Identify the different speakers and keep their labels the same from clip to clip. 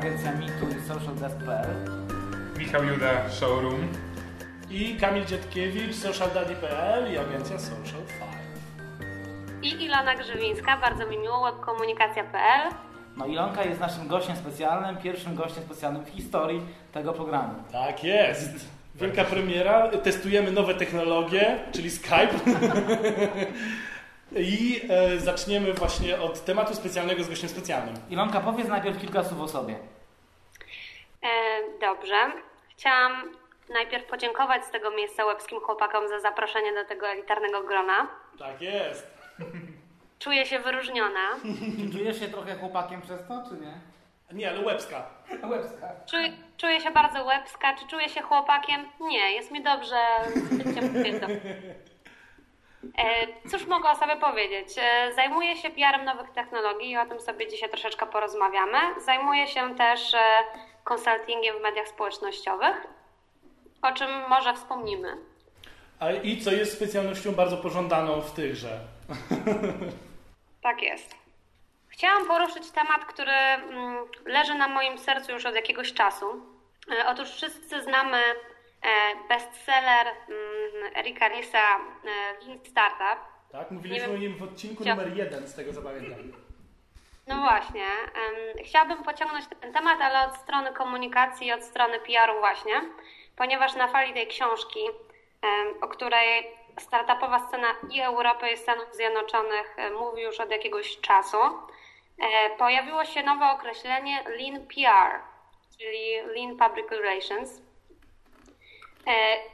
Speaker 1: agencja MeToo i socialdesk.pl.
Speaker 2: Michał Juda, Showroom.
Speaker 3: I Kamil Dzietkiewicz, socialdaddy.pl i agencja Social 5.
Speaker 4: I Ilona Grzywińska, bardzo mi miło, webkomunikacja.pl.
Speaker 1: No Ilonka jest naszym gościem specjalnym, pierwszym gościem specjalnym w historii tego programu.
Speaker 3: Tak jest. Wielka premiera. Testujemy nowe technologie, czyli Skype. I e, zaczniemy właśnie od tematu specjalnego z gościem specjalnym.
Speaker 1: Ilonka, powiedz najpierw kilka słów o sobie.
Speaker 4: E, dobrze. Chciałam najpierw podziękować z tego miejsca łebskim chłopakom za zaproszenie do tego elitarnego grona.
Speaker 3: Tak jest.
Speaker 4: Czuję się wyróżniona.
Speaker 1: Czy czujesz się trochę chłopakiem przez to, czy nie?
Speaker 3: Nie, ale łebska.
Speaker 1: Łebska.
Speaker 4: Czuję, czuję się bardzo łebska. Czy czuję się chłopakiem? Nie, jest mi dobrze z byciem Cóż mogę o sobie powiedzieć? E, Zajmuję się PR-em nowych technologii i o tym sobie dzisiaj troszeczkę porozmawiamy. Zajmuję się też e, konsultingiem w mediach społecznościowych, o czym może wspomnimy.
Speaker 3: A i co jest specjalnością bardzo pożądaną w tychże?
Speaker 4: Tak jest. Chciałam poruszyć temat, który mm, leży na moim sercu już od jakiegoś czasu. E, Otóż wszyscy znamy e, bestseller mm, Erika Risa e, Lean Startup.
Speaker 3: Tak? Mówiliśmy
Speaker 4: Nie
Speaker 3: o nim w odcinku numer jeden, z tego co pamiętam.
Speaker 4: No właśnie. Chciałabym pociągnąć ten temat, ale od strony komunikacji i od strony PR-u właśnie, ponieważ na fali tej książki, o której startupowa scena i Europy i Stanów Zjednoczonych e, mówi już od jakiegoś czasu, e, pojawiło się nowe określenie Lean PR, czyli Lean Public Relations. E,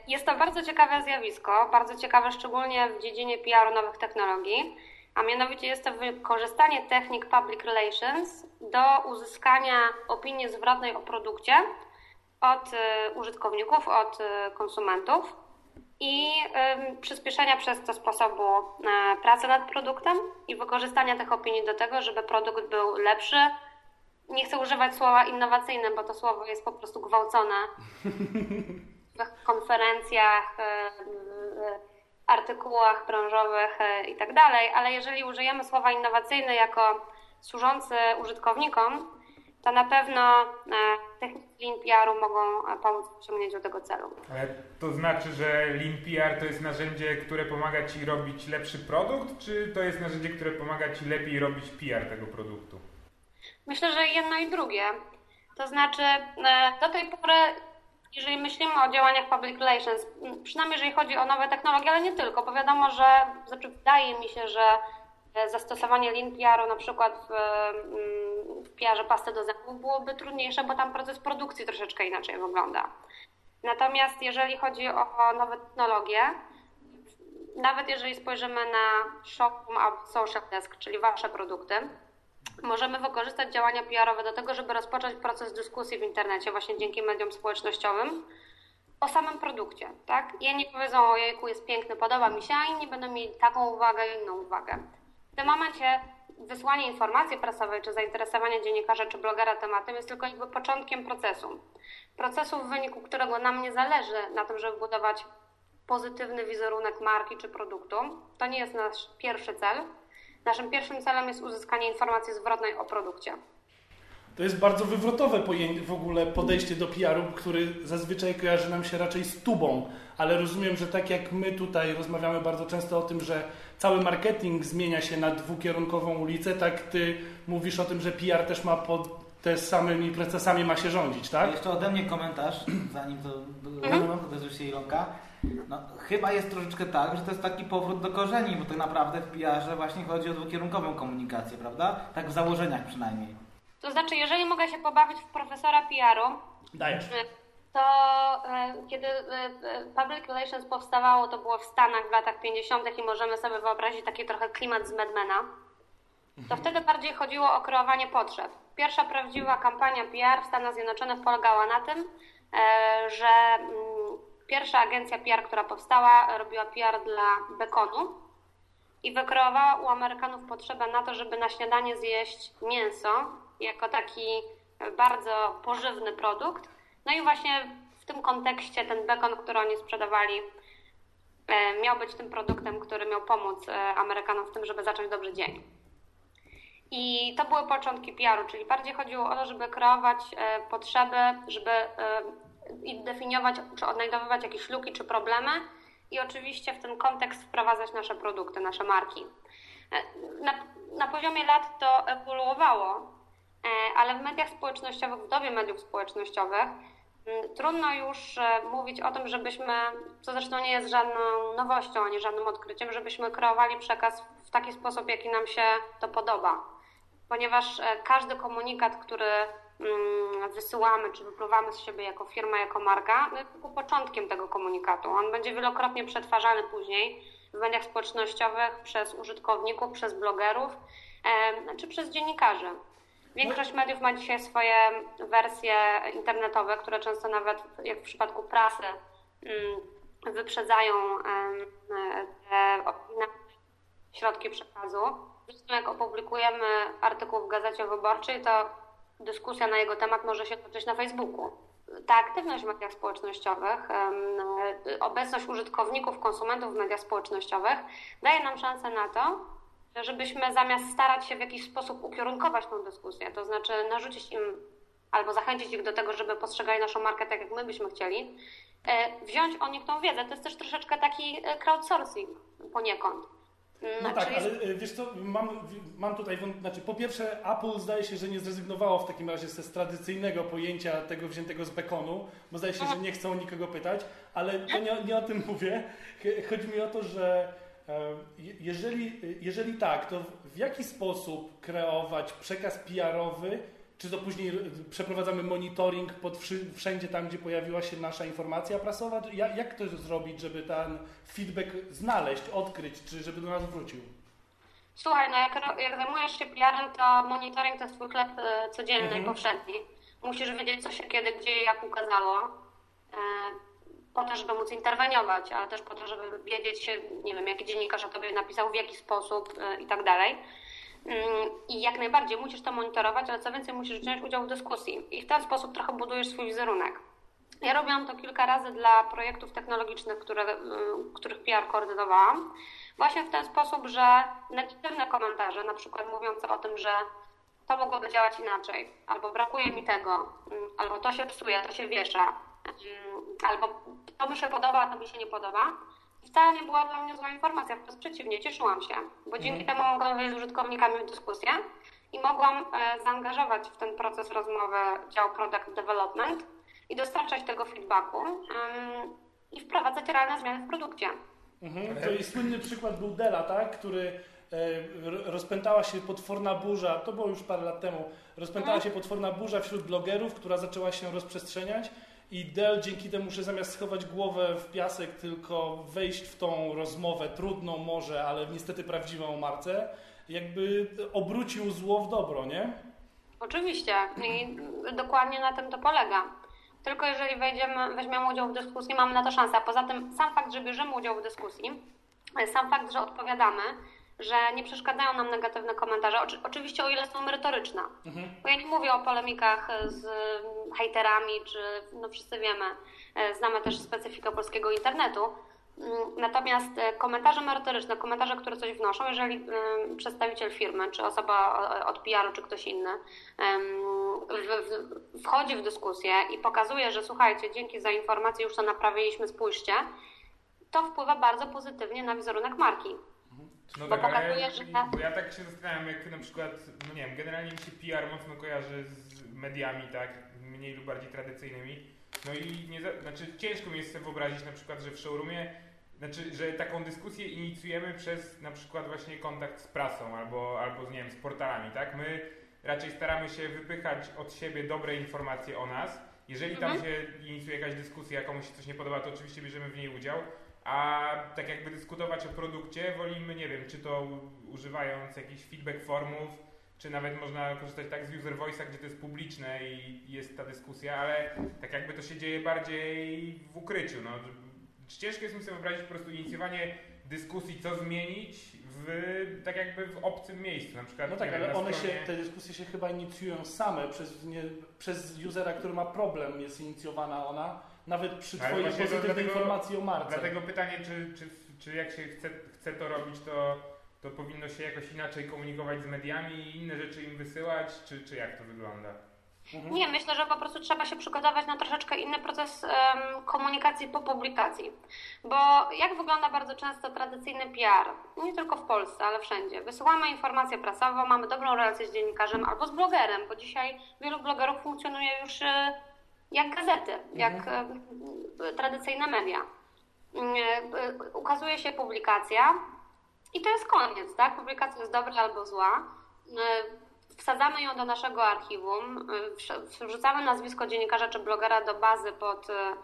Speaker 4: Jest to bardzo ciekawe zjawisko, bardzo ciekawe szczególnie w dziedzinie PR-u nowych technologii, a mianowicie jest to wykorzystanie technik public relations do uzyskania opinii zwrotnej o produkcie od e, użytkowników, od e, konsumentów i przyspieszenia przez to sposobu pracy nad produktem i wykorzystania tych opinii do tego, żeby produkt był lepszy. Nie chcę używać słowa innowacyjne, bo to słowo jest po prostu gwałcone konferencjach, e, e, artykułach branżowych e, i tak dalej, ale jeżeli użyjemy słowa innowacyjne jako służący użytkownikom, to na pewno techniki Lean PR-u mogą pomóc w osiągnięciu tego celu.
Speaker 2: Ale to znaczy, że Lean PR to jest narzędzie, które pomaga Ci robić lepszy produkt, czy to jest narzędzie, które pomaga Ci lepiej robić PR tego produktu?
Speaker 4: Myślę, że jedno i drugie. To znaczy, do tej pory, jeżeli myślimy o działaniach public relations, przynajmniej jeżeli chodzi o nowe technologie, ale nie tylko, bo wiadomo, że znaczy wydaje mi się, że e, zastosowanie Lean PR-u na przykład w, mm, w PR-ze pasty do zębów byłoby trudniejsze, bo tam proces produkcji troszeczkę inaczej wygląda. Natomiast jeżeli chodzi o nowe technologie, nawet jeżeli spojrzymy na Shoproom albo Social Desk, czyli Wasze produkty, możemy wykorzystać działania PR-owe do tego, żeby rozpocząć proces dyskusji w internecie właśnie dzięki mediom społecznościowym o samym produkcie, tak? Jedni powiedzą, ojejku, jest piękny, podoba mi się, a inni będą mieli taką uwagę, inną uwagę. W tym momencie wysłanie informacji prasowej, czy zainteresowanie dziennikarza, czy blogera tematem jest tylko jakby początkiem procesu. Procesu, w wyniku którego nam nie zależy na tym, żeby budować pozytywny wizerunek marki czy produktu. To nie jest nasz pierwszy cel. Naszym pierwszym celem jest uzyskanie informacji zwrotnej o produkcie.
Speaker 3: To jest bardzo wywrotowe w ogóle podejście do PR-u, który zazwyczaj kojarzy nam się raczej z tubą, ale rozumiem, że tak jak my tutaj rozmawiamy bardzo często o tym, że cały marketing zmienia się na dwukierunkową ulicę, tak ty mówisz o tym, że PR też ma pod te samymi procesami ma się rządzić, tak?
Speaker 1: Jeszcze ode mnie komentarz, zanim to
Speaker 4: Mhm.
Speaker 1: odezwie się Ilonka. No, chyba jest troszeczkę tak, że to jest taki powrót do korzeni, bo tak naprawdę w PR-ze właśnie chodzi o dwukierunkową komunikację, prawda? Tak w założeniach przynajmniej.
Speaker 4: To znaczy, jeżeli mogę się pobawić w profesora PR-u,
Speaker 3: Dajesz.
Speaker 4: to e, kiedy e, Public Relations powstawało, to było w Stanach w latach 50. i możemy sobie wyobrazić taki trochę klimat z Madmana, to wtedy bardziej chodziło o kreowanie potrzeb. Pierwsza prawdziwa kampania PR w Stanach Zjednoczonych polegała na tym, e, że mm, pierwsza agencja PR, która powstała, robiła PR dla bekonu i wykreowała u Amerykanów potrzebę na to, żeby na śniadanie zjeść mięso jako taki bardzo pożywny produkt. No i właśnie w tym kontekście ten bekon, który oni sprzedawali, e, miał być tym produktem, który miał pomóc e, Amerykanom w tym, żeby zacząć dobry dzień. I to były początki PR-u, czyli bardziej chodziło o to, żeby kreować e, potrzeby, żeby e, definiować czy odnajdowywać jakieś luki czy problemy i oczywiście w ten kontekst wprowadzać nasze produkty, nasze marki. E, na, na poziomie lat to ewoluowało, ale w mediach społecznościowych, w dobie mediów społecznościowych, trudno już mówić o tym, żebyśmy, co zresztą nie jest żadną nowością ani żadnym odkryciem, żebyśmy kreowali przekaz w taki sposób, jaki nam się to podoba. Ponieważ każdy komunikat, który mm, wysyłamy czy wypływamy z siebie jako firma, jako marka, no jest tylko początkiem tego komunikatu. On będzie wielokrotnie przetwarzany później w mediach społecznościowych przez użytkowników, przez blogerów czy przez dziennikarzy. Większość mediów ma dzisiaj swoje wersje internetowe, które często nawet, jak w przypadku prasy, mm, wyprzedzają te środki przekazu. Zresztą jak opublikujemy artykuł w Gazecie Wyborczej, to dyskusja na jego temat może się toczyć na Facebooku ta aktywność w mediach społecznościowych, obecność użytkowników, konsumentów w mediach społecznościowych daje nam szansę na to, żebyśmy zamiast starać się w jakiś sposób ukierunkować tą dyskusję, to znaczy narzucić im albo zachęcić ich do tego, żeby postrzegali naszą markę tak, jak my byśmy chcieli, e, wziąć o nich tą wiedzę. To jest też troszeczkę taki e, crowdsourcing poniekąd.
Speaker 3: No tak, ale e, wiesz co, mam, mam tutaj, znaczy po pierwsze Apple zdaje się, że nie zrezygnowało w takim razie z tradycyjnego pojęcia tego wziętego z bekonu, bo zdaje się, że nie chcą nikogo pytać, ale to nie, nie o tym mówię. Chodzi mi o to, że e, jeżeli, jeżeli tak, to w jaki sposób kreować przekaz PR-owy, czy to później przeprowadzamy monitoring pod wszędzie tam, gdzie pojawiła się nasza informacja prasowa? Jak to zrobić, żeby ten feedback znaleźć, odkryć, czy żeby do nas wrócił?
Speaker 4: Słuchaj, no jak, jak zajmujesz się PR-em, to monitoring to jest twój chleb e, codzienny mhm. powszedni. Musisz wiedzieć, co się kiedy, gdzie i jak ukazało, e, po to, żeby móc interweniować, ale też po to, żeby wiedzieć, nie wiem, jaki dziennikarz o tobie napisał, w jaki sposób e, i tak dalej. Mm, I jak najbardziej musisz to monitorować, ale co więcej, musisz wziąć udział w dyskusji i w ten sposób trochę budujesz swój wizerunek. Ja robiłam to kilka razy dla projektów technologicznych, które, y, których PR koordynowałam. Właśnie w ten sposób, że negatywne komentarze, na przykład mówiące o tym, że to mogłoby działać inaczej, albo brakuje mi tego, mm, albo to się psuje, to się wiesza, mm, albo to mi się podoba, a to mi się nie podoba, wcale nie była dla mnie zła informacja, wprost przeciwnie, cieszyłam się, bo dzięki mhm. temu mogłam wejść z użytkownikami w dyskusję i mogłam e, zaangażować w ten proces rozmowy dział Product Development i dostarczać tego feedbacku i wprowadzać realne zmiany w produkcie.
Speaker 3: Mhm. To jest słynny przykład był Dela, tak? który e, rozpętała się potworna burza, to było już parę lat temu, rozpętała mhm. się potworna burza wśród blogerów, która zaczęła się rozprzestrzeniać i Dell dzięki temu, że zamiast schować głowę w piasek, tylko wejść w tą rozmowę, trudną może, ale niestety prawdziwą marce, jakby obrócił zło w dobro, nie?
Speaker 4: Oczywiście i dokładnie na tym to polega. Tylko jeżeli wejdziemy, weźmiemy udział w dyskusji, mamy na to szansę. A poza tym sam fakt, że bierzemy udział w dyskusji, sam fakt, że odpowiadamy, że nie przeszkadzają nam negatywne komentarze. Oczy, oczywiście o ile są merytoryczne. Mhm. Bo ja nie mówię o polemikach z hejterami, czy no wszyscy wiemy, e, znamy też specyfikę polskiego internetu. Mm, natomiast e, komentarze merytoryczne, komentarze, które coś wnoszą, jeżeli przedstawiciel firmy, czy osoba od PR-u, czy ktoś inny wchodzi w dyskusję i pokazuje, że słuchajcie, dzięki za informację już to naprawiliśmy, spójrzcie, to wpływa bardzo pozytywnie na wizerunek marki.
Speaker 2: No bo tak, pokazuje, że... Bo ja tak się zastanawiam, jak na przykład, no nie wiem, generalnie mi się PR mocno kojarzy z mediami, tak, mniej lub bardziej tradycyjnymi. No i nie, znaczy ciężko mi jest sobie wyobrazić na przykład, że w showroomie, znaczy, że taką dyskusję inicjujemy przez na przykład właśnie kontakt z prasą albo, albo nie wiem, z portalami, tak? My raczej staramy się wypychać od siebie dobre informacje o nas. Jeżeli tam mhm. się inicjuje jakaś dyskusja, komuś się coś nie podoba, to oczywiście bierzemy w niej udział a tak jakby dyskutować o produkcie wolimy, nie wiem, czy to używając jakichś feedback formów, czy nawet można korzystać tak z user voice'a, gdzie to jest publiczne i jest ta dyskusja, ale tak jakby to się dzieje bardziej w ukryciu. No. Ciężko jest mi sobie wyobrazić po prostu inicjowanie dyskusji, co zmienić w, tak jakby w obcym miejscu. Na przykład,
Speaker 3: no tak, ale one stronie... się, te dyskusje się chyba inicjują same przez, nie, przez usera, który ma problem, jest inicjowana ona nawet przy Twojej pozytywnej informacji o marce.
Speaker 2: Dlatego pytanie, czy, czy, czy jak się chce, chce to robić, to to powinno się jakoś inaczej komunikować z mediami i inne rzeczy im wysyłać, czy, czy jak to wygląda?
Speaker 4: Mhm. Nie, myślę, że po prostu trzeba się przygotować na troszeczkę inny proces um, komunikacji po publikacji. Bo jak wygląda bardzo często tradycyjny PR, nie tylko w Polsce, ale wszędzie. Wysyłamy informację prasową, mamy dobrą relację z dziennikarzem albo z blogerem, bo dzisiaj wielu blogerów funkcjonuje już e, jak gazety, jak mhm. E, tradycyjne media. E, ukazuje się publikacja i to jest koniec, tak? Publikacja jest dobra albo zła wsadzamy ją do naszego archiwum, wrzucamy nazwisko dziennikarza czy blogera do bazy pod e,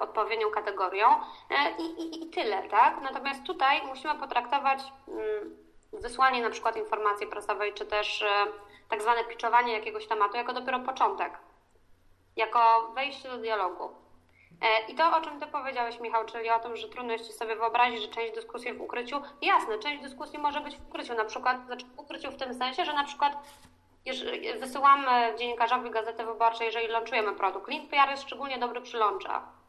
Speaker 4: odpowiednią kategorią e, i, i, i, tyle, tak? Natomiast tutaj musimy potraktować mm, wysłanie na przykład informacji prasowej, czy też e, tak zwane pitchowanie jakiegoś tematu jako dopiero początek, jako wejście do dialogu. E, I to, o czym Ty powiedziałeś, Michał, czyli o tym, że trudno jest sobie wyobrazić, że część dyskusji w ukryciu, jasne, część dyskusji może być w ukryciu, na przykład, znaczy w ukryciu w tym sensie, że na przykład wysyłamy dziennikarzowi Gazety Wyborczej, jeżeli launchujemy produkt. Link PR jest szczególnie dobry przy launchach.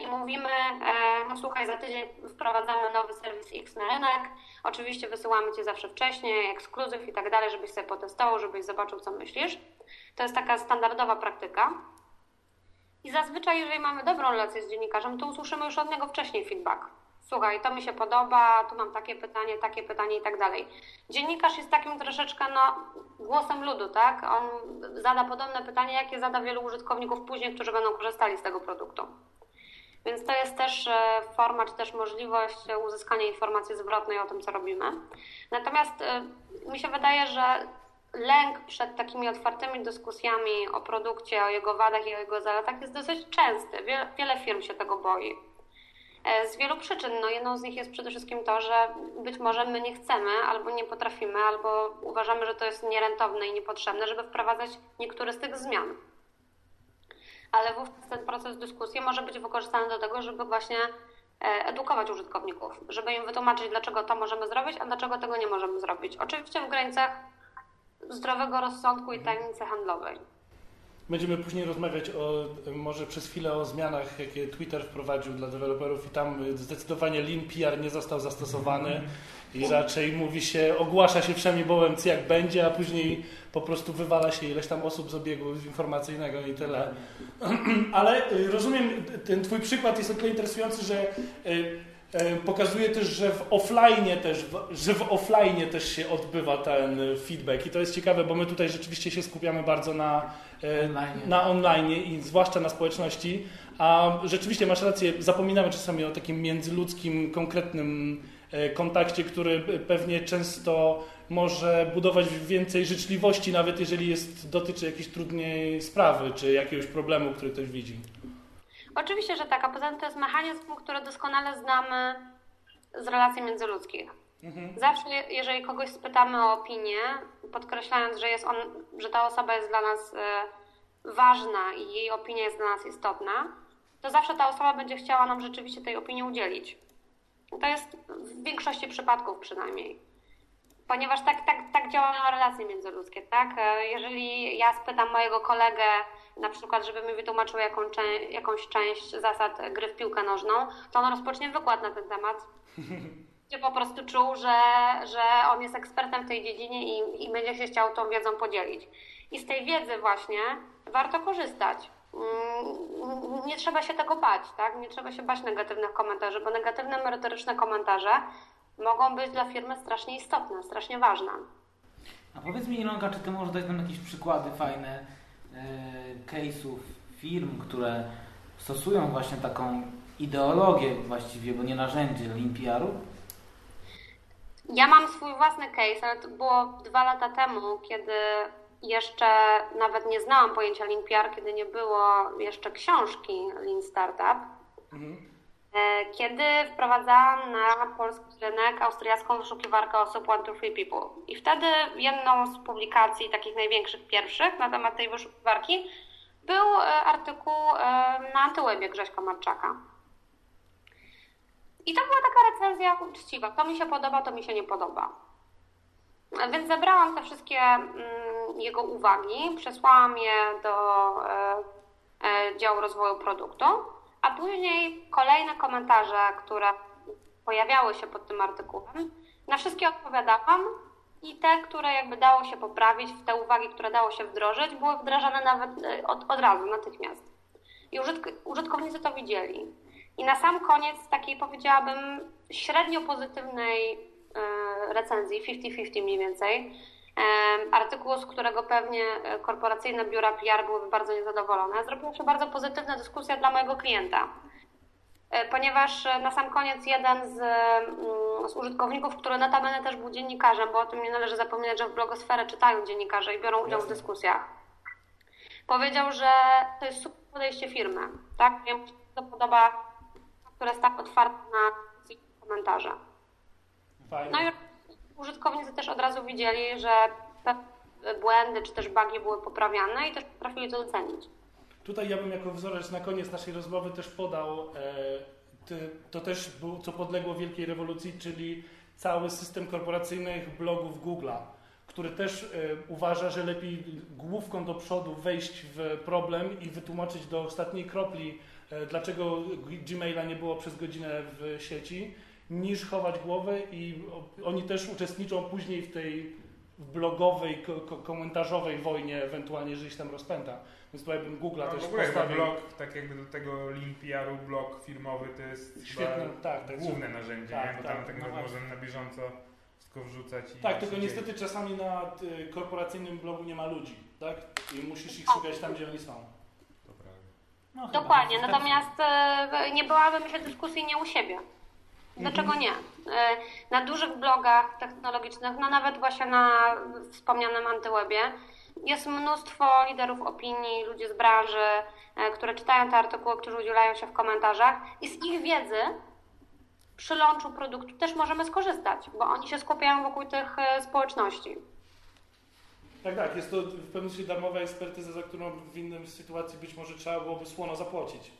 Speaker 4: I mówimy, e, no słuchaj, za tydzień wprowadzamy nowy serwis X na rynek. Oczywiście wysyłamy Cię zawsze wcześniej, ekskluzyw i tak dalej, żebyś sobie potestował, żebyś zobaczył, co myślisz. To jest taka standardowa praktyka. I zazwyczaj, jeżeli mamy dobrą relację z dziennikarzem, to usłyszymy już od niego wcześniej feedback. Słuchaj, to mi się podoba, tu mam takie pytanie, takie pytanie i tak dalej. Dziennikarz jest takim troszeczkę no, głosem ludu, tak? On zada podobne pytanie, jakie zada wielu użytkowników później, którzy będą korzystali z tego produktu. Więc to jest też e, forma, czy też możliwość uzyskania informacji zwrotnej o tym, co robimy. Natomiast e, mi się wydaje, że lęk przed takimi otwartymi dyskusjami o produkcie, o jego wadach i o jego zaletach jest dosyć częsty. Wiele, firm się tego boi. E, z wielu przyczyn. No jedną z nich jest przede wszystkim to, że być może my nie chcemy, albo nie potrafimy, albo uważamy, że to jest nierentowne i niepotrzebne, żeby wprowadzać niektóre z tych zmian. Ale wówczas ten proces dyskusji może być wykorzystany do tego, żeby właśnie e, edukować użytkowników, żeby im wytłumaczyć, dlaczego to możemy zrobić, a dlaczego tego nie możemy zrobić. Oczywiście w granicach zdrowego rozsądku i tajemnicy handlowej.
Speaker 3: Będziemy później rozmawiać o, może przez chwilę o zmianach, jakie Twitter wprowadził dla deweloperów i tam zdecydowanie Lean PR nie został zastosowany i raczej mówi się, ogłasza się wszemi bołem, jak będzie, a później po prostu wywala się ileś tam osób z obiegu informacyjnego i tyle. Ale y, rozumiem, ten twój przykład jest o tyle interesujący, że y, E, pokazuje też, że w offline też, że w offline też się odbywa ten feedback. I to jest ciekawe, bo my tutaj rzeczywiście się skupiamy bardzo na online, na online i zwłaszcza na społeczności, a rzeczywiście masz rację, zapominamy czasami o takim międzyludzkim, konkretnym kontakcie, który pewnie często może budować więcej życzliwości, nawet jeżeli jest, dotyczy jakiejś trudnej sprawy, czy jakiegoś problemu, który ktoś widzi.
Speaker 4: Oczywiście, że tak, a poza tym to jest mechanizm, który doskonale znamy z relacji międzyludzkich. Mhm. Zawsze, jeżeli kogoś spytamy o opinię, podkreślając, że, jest on, że ta osoba jest dla nas y, ważna i jej opinia jest dla nas istotna, to zawsze ta osoba będzie chciała nam rzeczywiście tej opinii udzielić. To jest w większości przypadków przynajmniej. Ponieważ tak, tak, tak działają relacje międzyludzkie, tak? E, jeżeli ja spytam mojego kolegę, na przykład, żeby mi wytłumaczył jaką, jakąś część zasad gry w piłkę nożną, to on rozpocznie wykład na ten temat. Gdzie po prostu czuł, że, że on jest ekspertem w tej dziedzinie i, i będzie się chciał tą wiedzą podzielić. I z tej wiedzy właśnie warto korzystać. Mm, nie trzeba się tego bać, tak? Nie trzeba się bać negatywnych komentarzy, bo negatywne, merytoryczne komentarze mogą być dla firmy strasznie istotne, strasznie ważne.
Speaker 1: A powiedz mi, Ilonka, czy ty możesz dać nam jakieś przykłady fajne E, case'ów firm, które stosują właśnie taką ideologię właściwie, bo nie narzędzie Limpiaru?
Speaker 4: Ja mam swój własny case, ale to było dwa lata temu, kiedy jeszcze nawet nie znałam pojęcia Limpiar, kiedy nie było jeszcze książki Lean Startup. Mhm. E, kiedy wprowadzałam na polski rynek austriacką wyszukiwarkę osób One to Free People. I wtedy jedną z publikacji, takich największych, pierwszych na temat tej wyszukiwarki, był e, artykuł e, na Antywebie Grześka Marczaka. I to była taka recenzja uczciwa. To mi się podoba, to mi się nie podoba. Więc zebrałam te wszystkie mm, jego uwagi, przesłałam je do działu rozwoju produktu a później kolejne komentarze, które pojawiały się pod tym artykułem, Na wszystkie odpowiadałam i te, które jakby dało się poprawić, te uwagi, które dało się wdrożyć, były wdrażane nawet e, od, od razu, natychmiast. I użytk użytkownicy to widzieli. I na sam koniec takiej powiedziałabym średnio pozytywnej e, recenzji, 50-50 mniej więcej, artykułu, z którego pewnie e, korporacyjne biura PR byłyby bardzo niezadowolone, zrobiła się bardzo pozytywna dyskusja dla mojego klienta. E, ponieważ e, na sam koniec jeden z, mm, z użytkowników, który notabene też był dziennikarzem, bo o tym nie należy zapominać, że w blogosferę czytają dziennikarze i biorą udział w dyskusjach, powiedział, że to jest super podejście firmy. Tak? Jemu się to podoba, które jest tak otwarte na komentarze. Fajnie. No i użytkownicy też od razu widzieli, że błędy czy też bugi były poprawiane i też potrafili to docenić.
Speaker 3: Tutaj ja bym jako wzorzec na koniec naszej rozmowy też podał, e, to też było, co podległo wielkiej rewolucji, czyli cały system korporacyjnych blogów Google'a, który też e, uważa, że lepiej główką do przodu wejść w problem i wytłumaczyć do ostatniej kropli, e, dlaczego Gmaila nie było przez godzinę w sieci, niż chować głowę i oni też uczestniczą później w tej blogowej, komentarzowej wojnie, ewentualnie, jeżeli się tam rozpęta. Więc tutaj bym Google'a no, też w ogóle postawił.
Speaker 2: blog, tak jakby do tego link PR-u, blog firmowy to jest Świetne, tak, tak, główne narzędzie, tak, nie? bo tak, tam tak no możemy na bieżąco wszystko wrzucać.
Speaker 3: tak, tylko niestety czasami na y, korporacyjnym blogu nie ma ludzi, tak? I musisz ich szukać tam, gdzie oni są.
Speaker 4: No, Dokładnie, natomiast y, nie byłabym się dyskusji nie u siebie. Dlaczego mhm. nie? Y, na dużych blogach technologicznych, no nawet właśnie na wspomnianym antywebie, jest mnóstwo liderów opinii, ludzi z branży, e, które czytają te artykuły, którzy udzielają się w komentarzach i z ich wiedzy przy launchu produktu też możemy skorzystać, bo oni się skupiają wokół tych e, społeczności.
Speaker 3: Tak, tak. Jest to w pewnym sensie darmowa ekspertyza, za którą w innej sytuacji być może trzeba byłoby słono zapłacić.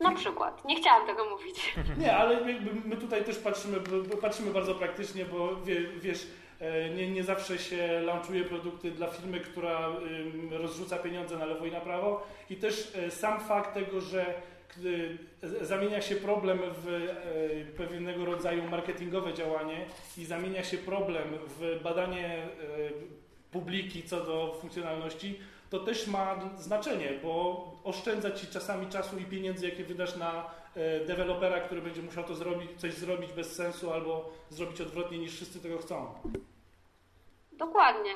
Speaker 4: Na przykład. Nie chciałam tego mówić.
Speaker 3: Nie, ale my tutaj też patrzymy, patrzymy bardzo praktycznie, bo wiesz, E, nie, nie zawsze się launchuje produkty dla firmy, która rozrzuca pieniądze na lewo i na prawo i też e, sam fakt tego, że zamienia się problem w e, pewnego rodzaju marketingowe działanie i zamienia się problem w badanie publiki co do funkcjonalności, to też ma znaczenie, bo oszczędza Ci czasami czasu i pieniędzy, jakie wydasz na dewelopera, który będzie musiał to zrobić, coś zrobić bez sensu albo zrobić odwrotnie niż wszyscy tego chcą.
Speaker 4: Dokładnie.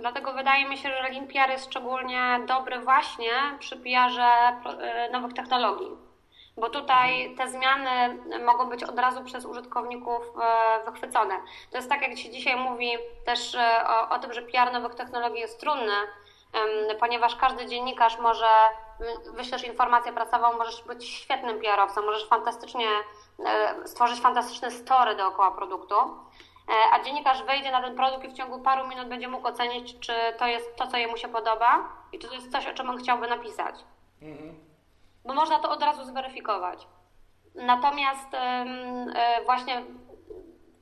Speaker 4: Dlatego wydaje mi się, że Lean PR jest szczególnie dobry właśnie przy PR e, nowych technologii. Bo tutaj te zmiany mogą być od razu przez użytkowników e, wychwycone. To jest tak, jak się dzisiaj mówi też e, o, o tym, że PR nowych technologii jest trudny, ponieważ każdy dziennikarz może, wyślesz informację prasową, możesz być świetnym PR-owcem, możesz fantastycznie stworzyć fantastyczne story dookoła produktu, E, a dziennikarz wejdzie na ten produkt i w ciągu paru minut będzie mógł ocenić, czy to jest to, co jemu się podoba i czy to jest coś, o czym on chciałby napisać. Mhm. Bo można to od razu zweryfikować. Natomiast e, właśnie,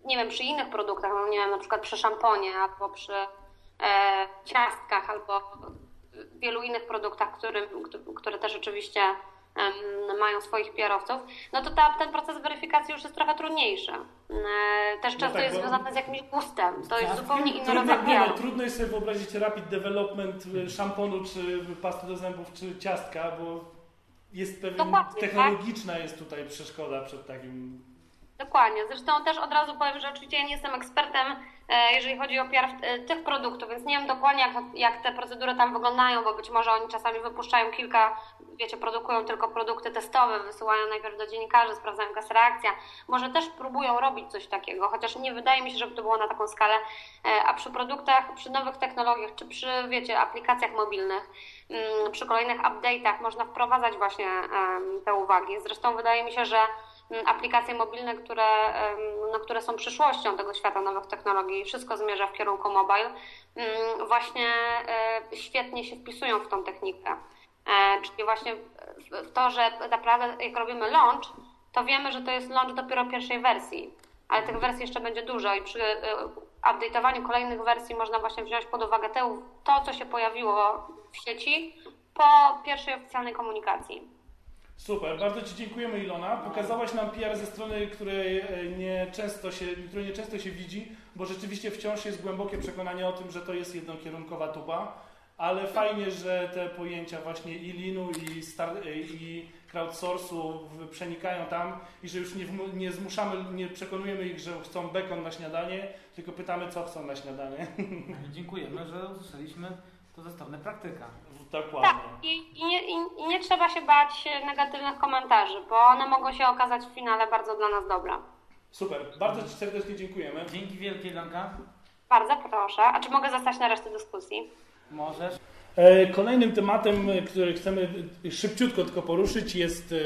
Speaker 4: nie wiem, przy innych produktach, no nie wiem, na przykład przy szamponie albo przy e, ciastkach albo wielu innych produktach, który, które też oczywiście mają swoich PR-owców, no to ta, ten proces weryfikacji już jest trochę trudniejszy. E, też no często no tak, jest związany z jakimś gustem. To jest zupełnie inny rodzaj
Speaker 3: PR. Trudno jest sobie wyobrazić rapid development e, szamponu, czy pasty do zębów, czy ciastka, bo jest pewien, Dokładnie, tak. technologiczna tak? jest tutaj przeszkoda przed takim
Speaker 4: Dokładnie. Zresztą też od razu powiem, że oczywiście ja nie jestem ekspertem, e, jeżeli chodzi o PR e, tych produktów, więc nie wiem dokładnie, jak, jak te procedury tam wyglądają, bo być może oni czasami wypuszczają kilka, wiecie, produkują tylko produkty testowe, wysyłają najpierw do dziennikarzy, sprawdzają jaka jest reakcja. Może też próbują robić coś takiego, chociaż nie wydaje mi się, żeby to było na taką skalę. E, a przy produktach, przy nowych technologiach, czy przy, wiecie, aplikacjach mobilnych, mm, przy kolejnych update'ach można wprowadzać właśnie te uwagi. Zresztą wydaje mi się, że aplikacje mobilne, które, no, które są przyszłością tego świata nowych technologii, wszystko zmierza w kierunku mobile, mm, właśnie e, świetnie się wpisują w tą technikę. E, czyli właśnie w to, że naprawdę jak robimy launch, to wiemy, że to jest launch dopiero pierwszej wersji, ale tych wersji jeszcze będzie dużo i przy e, update'owaniu kolejnych wersji można właśnie wziąć pod uwagę to, co się pojawiło w sieci po pierwszej oficjalnej komunikacji.
Speaker 3: Super, bardzo Ci dziękujemy Ilona. Pokazałaś nam PR ze strony, której e, nie często się, której nie często się widzi, bo rzeczywiście wciąż jest głębokie przekonanie o tym, że to jest jednokierunkowa tuba, ale fajnie, że te pojęcia właśnie i linu i, star- e, i crowdsource'u w- przenikają tam i że już nie, nie zmuszamy, nie przekonujemy ich, że chcą bekon na śniadanie, tylko pytamy, co chcą na śniadanie.
Speaker 1: Dziękujemy, że usłyszeliśmy to ze strony praktyka.
Speaker 3: Dokładnie.
Speaker 4: Tak, i, i, nie, i, nie trzeba się bać negatywnych komentarzy, bo one mogą się okazać w finale bardzo dla nas dobre.
Speaker 3: Super, bardzo Ci serdecznie dziękujemy.
Speaker 1: Dzięki wielkie, Ilanka.
Speaker 4: Bardzo proszę. A czy mogę zostać na resztę dyskusji?
Speaker 1: Możesz.
Speaker 3: E, Kolejnym tematem, który chcemy szybciutko tylko poruszyć, jest e,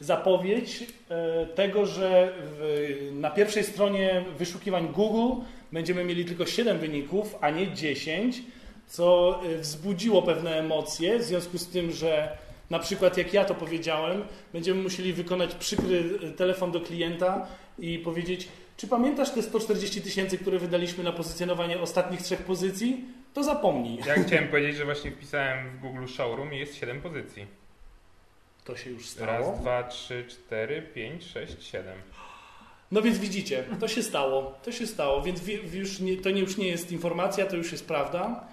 Speaker 3: zapowiedź e, tego, że w, na pierwszej stronie wyszukiwań Google będziemy mieli tylko 7 wyników, a nie 10, co e, wzbudziło pewne emocje, w związku z tym, że na przykład jak ja to powiedziałem, będziemy musieli wykonać przykry e, telefon do klienta i powiedzieć, czy pamiętasz te 140 tysięcy, które wydaliśmy na pozycjonowanie ostatnich trzech pozycji? To zapomnij.
Speaker 2: Ja chciałem powiedzieć, że właśnie wpisałem w Google Showroom i jest 7 pozycji.
Speaker 3: To się już stało.
Speaker 2: Raz, dwa, trzy, cztery, pięć, sześć, siedem.
Speaker 3: No więc widzicie, to się stało. To się stało, więc wi- już nie, to nie, już nie jest informacja, to już jest prawda.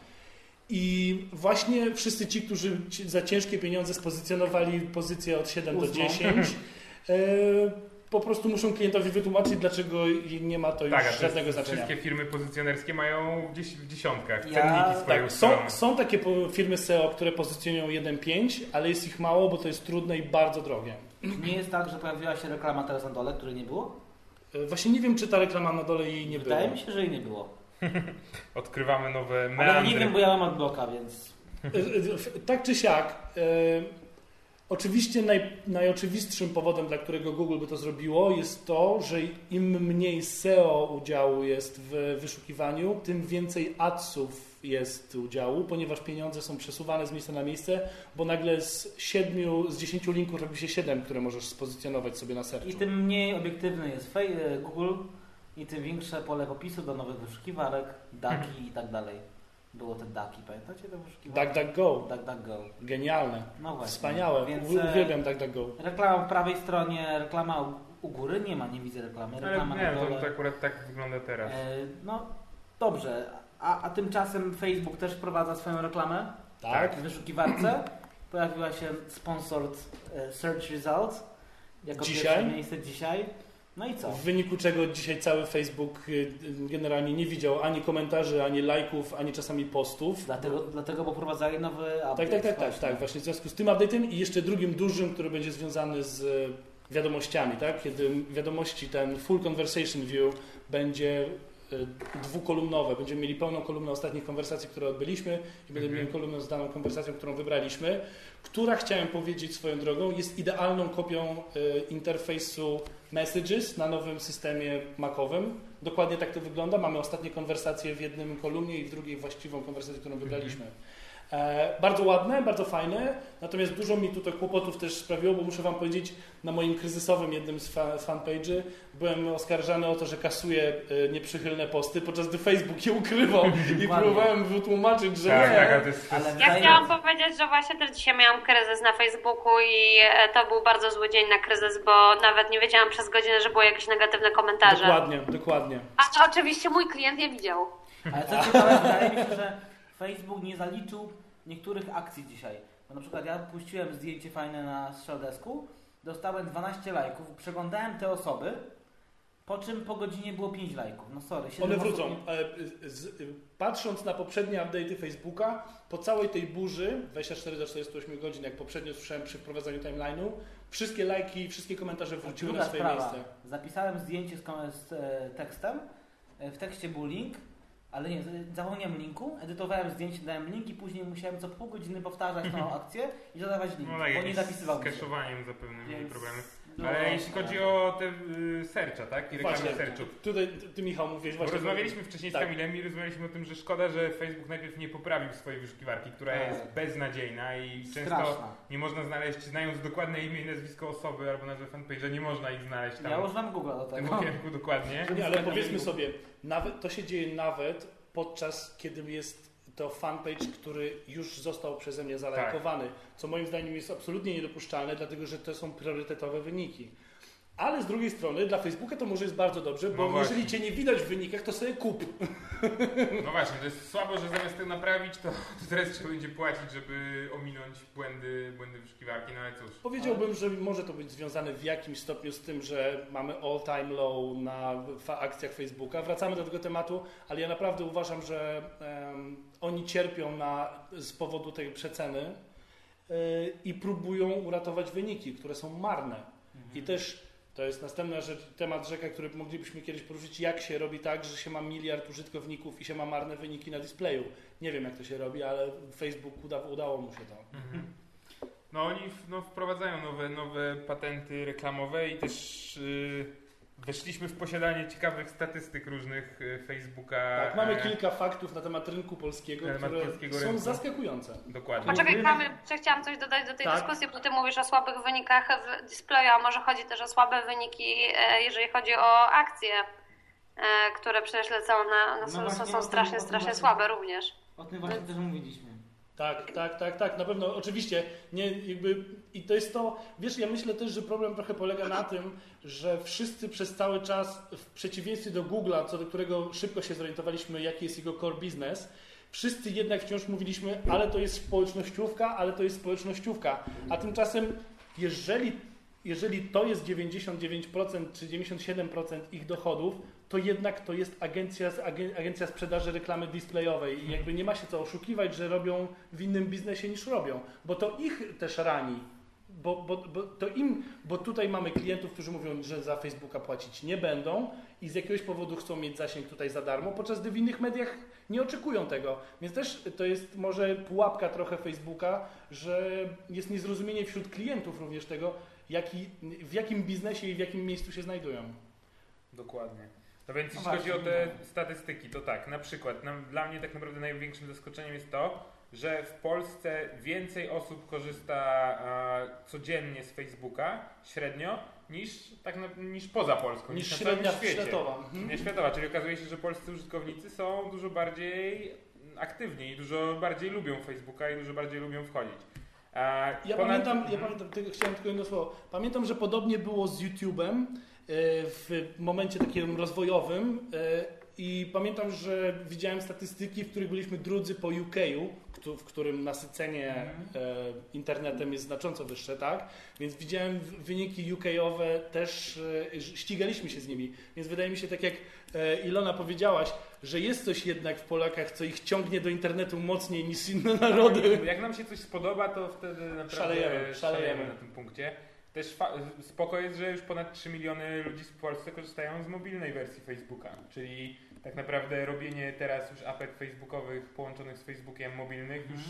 Speaker 3: I właśnie wszyscy ci, którzy za ciężkie pieniądze spozycjonowali pozycję od 7 do
Speaker 1: Ósmą.
Speaker 3: 10, e, po prostu muszą klientowi wytłumaczyć, dlaczego nie ma to już
Speaker 2: Tak, a to
Speaker 3: żadnego
Speaker 2: jest,
Speaker 3: znaczenia.
Speaker 2: wszystkie firmy pozycjonerskie mają gdzieś w dziesiątkach
Speaker 1: Ja-
Speaker 2: cenniki swoje
Speaker 3: Tak, są, są takie firmy SEO, które pozycjonują 1.5, ale jest ich mało, bo to jest trudne i bardzo drogie.
Speaker 1: Nie jest tak, że pojawiła się reklama teraz na dole, której nie było?
Speaker 3: E, Właśnie nie wiem, czy ta reklama na dole jej nie
Speaker 1: Wydaje
Speaker 3: było.
Speaker 1: mi się, że jej nie było.
Speaker 2: Odkrywamy nowe
Speaker 1: Ale
Speaker 2: meandry.
Speaker 1: nie wiem, bo ja mam adblocka, więc...
Speaker 3: Tak czy siak, e, oczywiście naj, najoczywistszym powodem, dla którego Google by to zrobiło, jest to, że im mniej SEO udziału jest w wyszukiwaniu, tym więcej adsów jest udziału, ponieważ pieniądze są przesuwane z miejsca na miejsce, bo nagle z siedmiu, z dziesięciu linków robi się siedem, które możesz spozycjonować sobie na sercu.
Speaker 1: I tym mniej obiektywny jest e, Google i tym większe pole popisu do nowych wyszukiwarek, daki i tak dalej. Było te daki, pamiętacie te wyszukiwarki?
Speaker 3: DuckDuckGo.
Speaker 1: DuckDuckGo.
Speaker 3: Genialne.
Speaker 1: No właśnie.
Speaker 3: Wspaniałe.
Speaker 1: Więc, e,
Speaker 3: Uwielbiam DuckDuckGo.
Speaker 1: Reklama po prawej stronie, reklama u, góry, nie ma, nie widzę reklamy.
Speaker 2: Ale
Speaker 1: Reklama
Speaker 2: nie,
Speaker 1: na
Speaker 2: to,
Speaker 1: dole.
Speaker 2: to akurat tak wygląda teraz.
Speaker 1: E, no dobrze, a, a tymczasem Facebook też wprowadza swoją reklamę
Speaker 3: Tak?
Speaker 1: w wyszukiwarce. Pojawiła się sponsored e, search results jako
Speaker 3: Dzisiaj?
Speaker 1: pierwsze miejsce dzisiaj. No i co?
Speaker 3: W wyniku czego dzisiaj cały Facebook y, generalnie nie widział ani komentarzy, ani lajków, ani czasami postów.
Speaker 1: Dlatego, dlatego bo wprowadzali nowy update.
Speaker 3: Tak, tak, tak, tak,
Speaker 1: właśnie.
Speaker 3: tak. Właśnie w związku z tym update'em i jeszcze drugim dużym, który będzie związany z y, wiadomościami, tak? Kiedy wiadomości, ten full conversation view będzie y, dwukolumnowe. Będziemy mieli pełną kolumnę ostatnich konwersacji, które odbyliśmy i będziemy
Speaker 2: Mhm.
Speaker 3: mieli kolumnę z daną konwersacją, którą wybraliśmy, która, chciałem powiedzieć swoją drogą, jest idealną kopią y, interfejsu Messages na nowym systemie Macowym. Dokładnie tak to wygląda. Mamy ostatnie konwersacje w jednym kolumnie i w drugiej właściwą konwersację, którą wybraliśmy. E, bardzo ładne, bardzo fajne, natomiast dużo mi tutaj kłopotów też sprawiło, bo muszę Wam powiedzieć, na moim kryzysowym jednym z, fa- z fanpage'y byłem oskarżany o to, że kasuję e, nieprzychylne posty, podczas gdy Facebook je ukrywał i próbowałem wytłumaczyć, że
Speaker 2: tak,
Speaker 3: nie.
Speaker 2: tak, to jest, to
Speaker 1: Ale
Speaker 2: jest
Speaker 4: Ja chciałam powiedzieć, że właśnie też dzisiaj miałam kryzys na Facebooku i e, to był bardzo zły dzień na kryzys, bo nawet nie wiedziałam przez godzinę, że były jakieś negatywne komentarze.
Speaker 3: Dokładnie, dokładnie.
Speaker 4: A oczywiście mój klient je widział.
Speaker 1: Ale co ciekawe, wydaje mi się, że Facebook nie zaliczył niektórych akcji dzisiaj. Bo na przykład ja puściłem zdjęcie fajne na Showdesku, dostałem 12 lajków, przeglądałem te osoby, po czym po godzinie było 5 lajków. No sorry, 7
Speaker 3: One wrócą.
Speaker 1: nie-
Speaker 3: E, z, patrząc na poprzednie update'y Facebooka, po całej tej burzy, 24 do 48 godzin, jak poprzednio słyszałem przy wprowadzaniu timeline'u, wszystkie lajki, wszystkie komentarze wróciły na swoje
Speaker 1: sprawa.
Speaker 3: miejsce.
Speaker 1: Zapisałem zdjęcie z, z e, tekstem. E, W tekście był link, ale nie, z- zapomniałem linku. Edytowałem zdjęcie, dałem link i później musiałem co pół godziny powtarzać tą akcję i dodawać link,
Speaker 2: no,
Speaker 1: bo
Speaker 2: tak,
Speaker 1: nie
Speaker 2: jakieś
Speaker 1: zapisywał
Speaker 2: z
Speaker 1: się.
Speaker 2: cache'owaniem zapewne mieli problemy.
Speaker 1: No,
Speaker 2: Ale jeśli chodzi o te y, sercza, tak? I reklamy
Speaker 3: Właśnie,
Speaker 2: serczów.
Speaker 3: tutaj ty, Michał mówiłeś
Speaker 2: Bo
Speaker 3: właśnie...
Speaker 2: rozmawialiśmy wcześniej
Speaker 3: Tak.
Speaker 2: z Kamilem i rozmawialiśmy o tym, że szkoda, że Facebook najpierw nie poprawił swojej wyszukiwarki, która
Speaker 1: Tak.
Speaker 2: jest beznadziejna i często
Speaker 1: Straszna.
Speaker 2: nie można znaleźć, znając dokładne imię i nazwisko osoby albo nazwę fanpage'a, nie można ich znaleźć tam
Speaker 1: Ja używam Google do
Speaker 2: w tym
Speaker 1: tego.
Speaker 2: okienku dokładnie.
Speaker 3: Nie, ale powiedzmy sobie, nawet, to się dzieje nawet podczas, kiedy jest to fanpage, który już został przeze mnie zalajkowany,
Speaker 2: Tak.
Speaker 3: co moim zdaniem jest absolutnie niedopuszczalne, dlatego że to są priorytetowe wyniki. Ale z drugiej strony dla Facebooka to może jest bardzo dobrze, bo
Speaker 2: No
Speaker 3: jeżeli cię nie widać w wynikach, to sobie kup.
Speaker 2: No właśnie, to jest słabo, że zamiast tego naprawić, to, to teraz trzeba będzie płacić, żeby ominąć błędy, błędy wyszukiwarki, no ale cóż.
Speaker 3: Powiedziałbym, że może to być związane w jakimś stopniu z tym, że mamy all-time low na akcjach Facebooka. Wracamy do tego tematu, ale ja naprawdę uważam, że em, oni cierpią na, z powodu tej przeceny y, i próbują uratować wyniki, które są marne. I też to jest następna rzecz, temat rzeka, który moglibyśmy kiedyś poruszyć, jak się robi tak, że się ma miliard użytkowników i się ma marne wyniki na displayu. Nie wiem, jak to się robi, ale Facebook uda, udało mu się to.
Speaker 2: Mhm. No oni no, wprowadzają nowe, nowe patenty reklamowe i też yy, weszliśmy w posiadanie ciekawych statystyk różnych yy, Facebooka.
Speaker 3: Tak, mamy
Speaker 2: e,
Speaker 3: kilka faktów na temat rynku polskiego,
Speaker 2: Na temat
Speaker 3: które
Speaker 2: polskiego
Speaker 3: są
Speaker 2: rynku.
Speaker 3: zaskakujące.
Speaker 2: Dokładnie.
Speaker 4: Poczekaj, jeszcze chciałam coś dodać do tej
Speaker 3: Tak.
Speaker 4: dyskusji, bo ty mówisz o słabych wynikach w displayu, a może chodzi też o słabe wyniki, e, jeżeli chodzi o akcje, e, które przecież lecą na, na,
Speaker 1: No
Speaker 4: są, są strasznie, strasznie
Speaker 1: właśnie.
Speaker 4: słabe również.
Speaker 1: O tym właśnie też mówiliśmy.
Speaker 3: Tak, tak, tak, tak, na pewno, oczywiście, nie, jakby, i to jest to, wiesz, ja myślę też, że problem trochę polega na tym, że wszyscy przez cały czas, w przeciwieństwie do Google'a, co do którego szybko się zorientowaliśmy, jaki jest jego core business, wszyscy jednak wciąż mówiliśmy, ale to jest społecznościówka, ale to jest społecznościówka, a tymczasem, jeżeli, jeżeli to jest 99% czy 97% ich dochodów, to jednak to jest agencja, agen- agencja sprzedaży reklamy displayowej i jakby nie ma się co oszukiwać, że robią w innym biznesie niż robią, bo to ich też rani. Bo, bo, bo, to im, bo tutaj mamy klientów, którzy mówią, że za Facebooka płacić nie będą i z jakiegoś powodu chcą mieć zasięg tutaj za darmo, podczas gdy w innych mediach nie oczekują tego. Więc też to jest może pułapka trochę Facebooka, że jest niezrozumienie wśród klientów również tego, jaki, w jakim biznesie i w jakim miejscu się znajdują.
Speaker 2: Dokładnie. No więc
Speaker 1: No
Speaker 2: jeśli chodzi o te
Speaker 1: no.
Speaker 2: statystyki, to tak, na przykład nam, dla mnie tak naprawdę największym zaskoczeniem jest to, że w Polsce więcej osób korzysta a, codziennie z Facebooka średnio niż, tak na, niż poza Polską, niż,
Speaker 3: Niż
Speaker 2: na całym świecie.
Speaker 3: światowa. Mhm.
Speaker 2: Nie światowa, czyli okazuje się, że polscy użytkownicy są dużo bardziej aktywni i dużo bardziej lubią Facebooka i dużo bardziej lubią wchodzić. A
Speaker 3: Ja
Speaker 2: ponad-
Speaker 3: pamiętam, ja
Speaker 2: Mhm.
Speaker 3: pamiętam tylko, chciałem tylko jedno słowo. Pamiętam, że podobnie było z YouTube'em w momencie takim rozwojowym e, i pamiętam, że widziałem statystyki, w których byliśmy drudzy po UK'u, któ- w którym nasycenie e, internetem jest znacząco wyższe, tak? Więc widziałem wyniki UK-owe też, e, ścigaliśmy się z nimi. Więc wydaje mi się, tak jak e, Ilona powiedziałaś, że jest coś jednak w Polakach, co ich ciągnie do internetu mocniej niż inne narody.
Speaker 2: Jak nam się coś spodoba, to wtedy naprawdę
Speaker 3: Szalejemy, szalejemy.
Speaker 2: na tym punkcie. Też fa- spoko jest, że już ponad 3 miliony ludzi w Polsce korzystają z mobilnej wersji Facebooka, czyli tak naprawdę robienie teraz już apek facebookowych połączonych z Facebookiem mobilnych już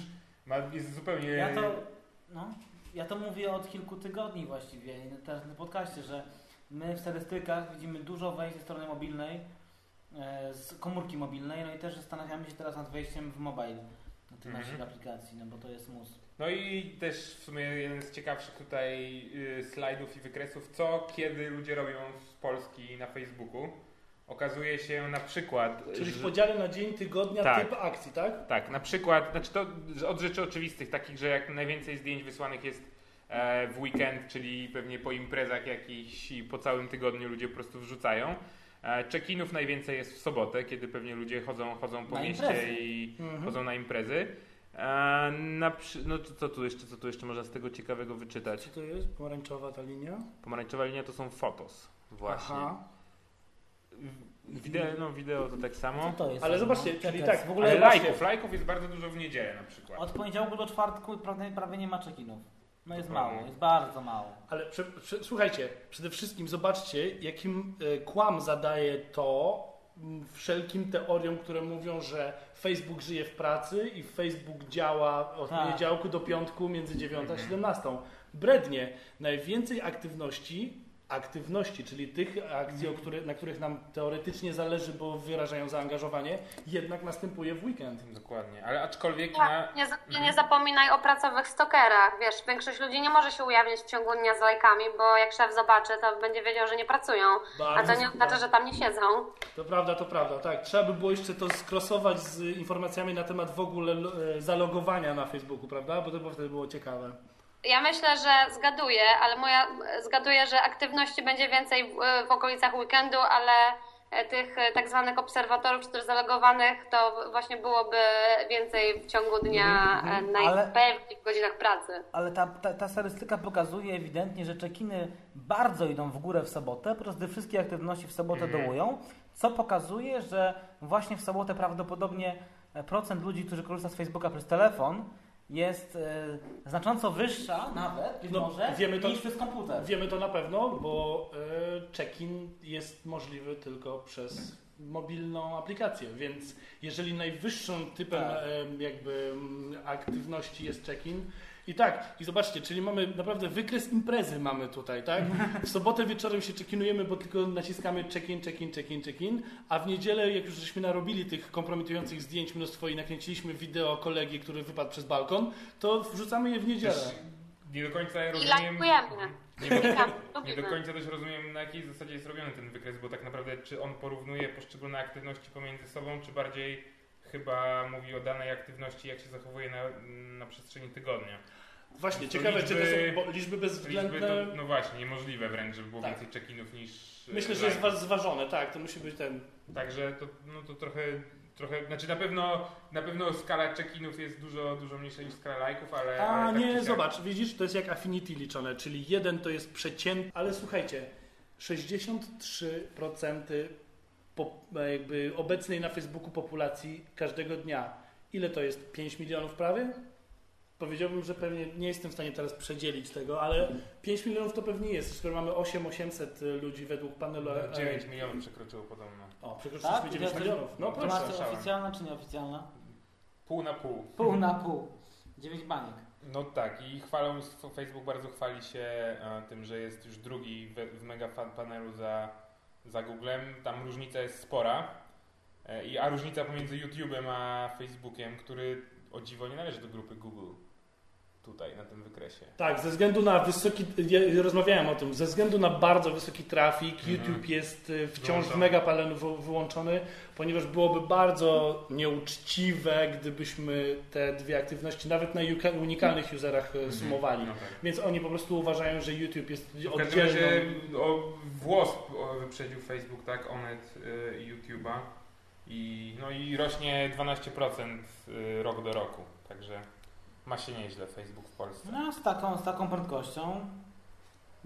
Speaker 2: ma, jest zupełnie...
Speaker 1: Ja to, no, ja to mówię od kilku tygodni właściwie, teraz na podcaście, że my w statystykach widzimy dużo wejść ze strony mobilnej, e, z komórki mobilnej, no i też zastanawiamy się teraz nad wejściem w mobile na tych
Speaker 2: Mhm.
Speaker 1: naszych aplikacji, no bo to jest mus.
Speaker 2: No i też w sumie jeden z ciekawszych tutaj y, slajdów i wykresów, co kiedy ludzie robią z Polski na Facebooku. Okazuje się na przykład,
Speaker 3: Czyli w podziale na dzień tygodnia
Speaker 2: Tak.
Speaker 3: typ akcji, tak?
Speaker 2: Tak, na przykład, znaczy to od rzeczy oczywistych, takich, że jak najwięcej zdjęć wysłanych jest e, w weekend, czyli pewnie po imprezach jakichś i po całym tygodniu ludzie po prostu wrzucają. E, check-inów najwięcej jest w sobotę, kiedy pewnie ludzie chodzą, chodzą po
Speaker 1: Na
Speaker 2: mieście
Speaker 1: imprezy.
Speaker 2: i
Speaker 3: Mhm.
Speaker 2: chodzą na imprezy. E, na, przy- no to co tu jeszcze, co tu jeszcze można z tego ciekawego wyczytać?
Speaker 3: Co to jest? Pomarańczowa ta linia?
Speaker 2: Pomarańczowa linia to są fotos. Właśnie.
Speaker 3: Aha.
Speaker 2: Wideo, no wideo to tak samo.
Speaker 1: Co to jest?
Speaker 3: Ale zobaczcie, czyli
Speaker 1: czekaj,
Speaker 3: tak,
Speaker 1: w ogóle
Speaker 2: Ale lajków, lajków jest bardzo dużo w niedzielę na przykład.
Speaker 1: od poniedziałku do czwartku prawie, prawie nie ma check-inów. No jest mało, jest bardzo mało.
Speaker 3: Ale prze, prze, słuchajcie, przede wszystkim zobaczcie, jakim e, kłam zadaje to wszelkim teoriom, które mówią, że Facebook żyje w pracy i Facebook działa od
Speaker 1: Tak.
Speaker 3: poniedziałku do piątku między 9 a
Speaker 2: Mhm.
Speaker 3: 17. Brednie. Najwięcej aktywności aktywności, czyli tych akcji, o które, na których nam teoretycznie zależy, bo wyrażają zaangażowanie, jednak następuje w weekend.
Speaker 2: Dokładnie, ale aczkolwiek na...
Speaker 4: Tak, nie, za- nie zapominaj o pracowych stokerach. Wiesz, większość ludzi nie może się ujawniać w ciągu dnia z lajkami, bo jak szef zobaczy, to będzie wiedział, że nie pracują. A
Speaker 3: Bardzo
Speaker 4: to nie oznacza, że tam nie siedzą.
Speaker 3: To prawda, to prawda, tak. Trzeba by było jeszcze to skrosować z informacjami na temat w ogóle e, zalogowania na Facebooku, prawda? Bo to by wtedy było ciekawe.
Speaker 4: Ja myślę, że zgaduję, ale moja zgaduję, że aktywności będzie więcej w, w okolicach weekendu, ale e, tych e, tak zwanych obserwatorów czy też zalogowanych to właśnie byłoby więcej w ciągu dnia, e, najpewniej w godzinach pracy.
Speaker 1: Ale ta, ta, ta statystyka pokazuje ewidentnie, że czekiny bardzo idą w górę w sobotę, po prostu wszystkie aktywności w sobotę
Speaker 2: Mhm.
Speaker 1: dołują, co pokazuje, że właśnie w sobotę prawdopodobnie procent ludzi, którzy korzysta z Facebooka przez telefon jest e, znacząco wyższa nawet, być
Speaker 3: No,
Speaker 1: może,
Speaker 3: wiemy to-
Speaker 1: niż przez komputer.
Speaker 3: Wiemy to na pewno, bo e, check-in jest możliwy tylko przez mobilną aplikację, więc jeżeli najwyższym typem
Speaker 1: Tak.
Speaker 3: e, jakby mm, aktywności jest check-in i tak, i zobaczcie, czyli mamy naprawdę wykres imprezy mamy tutaj, tak? W sobotę wieczorem się check-inujemy, bo tylko naciskamy check-in, check-in, check-in, check-in, a w niedzielę, jak już żeśmy narobili tych kompromitujących zdjęć mnóstwo i nakręciliśmy wideo kolegi, który wypadł przez balkon, to wrzucamy je w niedzielę.
Speaker 2: Też nie do końca
Speaker 4: I
Speaker 2: rozumiem... Nie, do- nie do końca też rozumiem, na jakiej zasadzie jest robiony ten wykres, bo tak naprawdę czy on porównuje poszczególne aktywności pomiędzy sobą, czy bardziej chyba mówi o danej aktywności, jak się zachowuje na, na przestrzeni tygodnia.
Speaker 3: Właśnie,
Speaker 2: To
Speaker 3: ciekawe, czy to
Speaker 2: liczby-
Speaker 3: są liczby bezwzględne.
Speaker 2: Liczby to, no właśnie, niemożliwe wręcz, żeby było
Speaker 3: Tak.
Speaker 2: więcej check-inów niż... e,
Speaker 3: Myślę, że jest
Speaker 2: lajków.
Speaker 3: wa- zważone, tak, to musi być ten.
Speaker 2: Także to, no to trochę, trochę, znaczy na pewno, na pewno skala check-inów jest dużo, dużo mniejsza niż skala lajków, ale...
Speaker 3: A
Speaker 2: ale tak
Speaker 3: nie, zobacz, widzisz, to jest jak affinity liczone, czyli jeden to jest przeciętny, ale słuchajcie, 63% po, e, jakby obecnej na Facebooku populacji każdego dnia. Ile to jest? 5 milionów prawie? Powiedziałbym, że pewnie nie jestem w stanie teraz przedzielić tego, ale 5 milionów to pewnie jest. Skoro mamy 8800 ludzi według panelu. e,
Speaker 2: 9 milionów przekroczyło podobno.
Speaker 3: O, przekroczyliśmy
Speaker 1: Tak?
Speaker 3: 9
Speaker 1: Ile to-
Speaker 3: milionów. No
Speaker 2: to
Speaker 3: proszę.
Speaker 2: masz-
Speaker 1: Informacja oficjalna czy nieoficjalna?
Speaker 2: Pół na pół.
Speaker 1: Pół na pół. Dziewięć baniek.
Speaker 2: No tak, i chwalą, Facebook bardzo chwali się e, tym, że jest już drugi w, w mega fan panelu za, za Googlem. Tam różnica jest spora. E, i, a różnica pomiędzy YouTube'em a Facebookiem, który o dziwo nie należy do grupy Google. Tutaj, na tym wykresie.
Speaker 3: Tak, ze względu na wysoki, ja rozmawiałem o tym, ze względu na bardzo wysoki trafik,
Speaker 2: Mhm.
Speaker 3: YouTube jest y, wciąż w
Speaker 2: Wyłączony.
Speaker 3: megapalenu wy- wyłączony, ponieważ byłoby bardzo nieuczciwe, gdybyśmy te dwie aktywności nawet na unikalnych userach y, sumowali.
Speaker 2: No tak.
Speaker 3: Więc oni po prostu uważają, że YouTube jest
Speaker 2: W
Speaker 3: oddzielną...
Speaker 2: razie o, włos wyprzedził Facebook, tak, Onet y, i YouTube'a. I, no i rośnie 12% y, rok do roku. Także ma się nieźle Facebook w Polsce.
Speaker 1: No, z taką, z taką prędkością.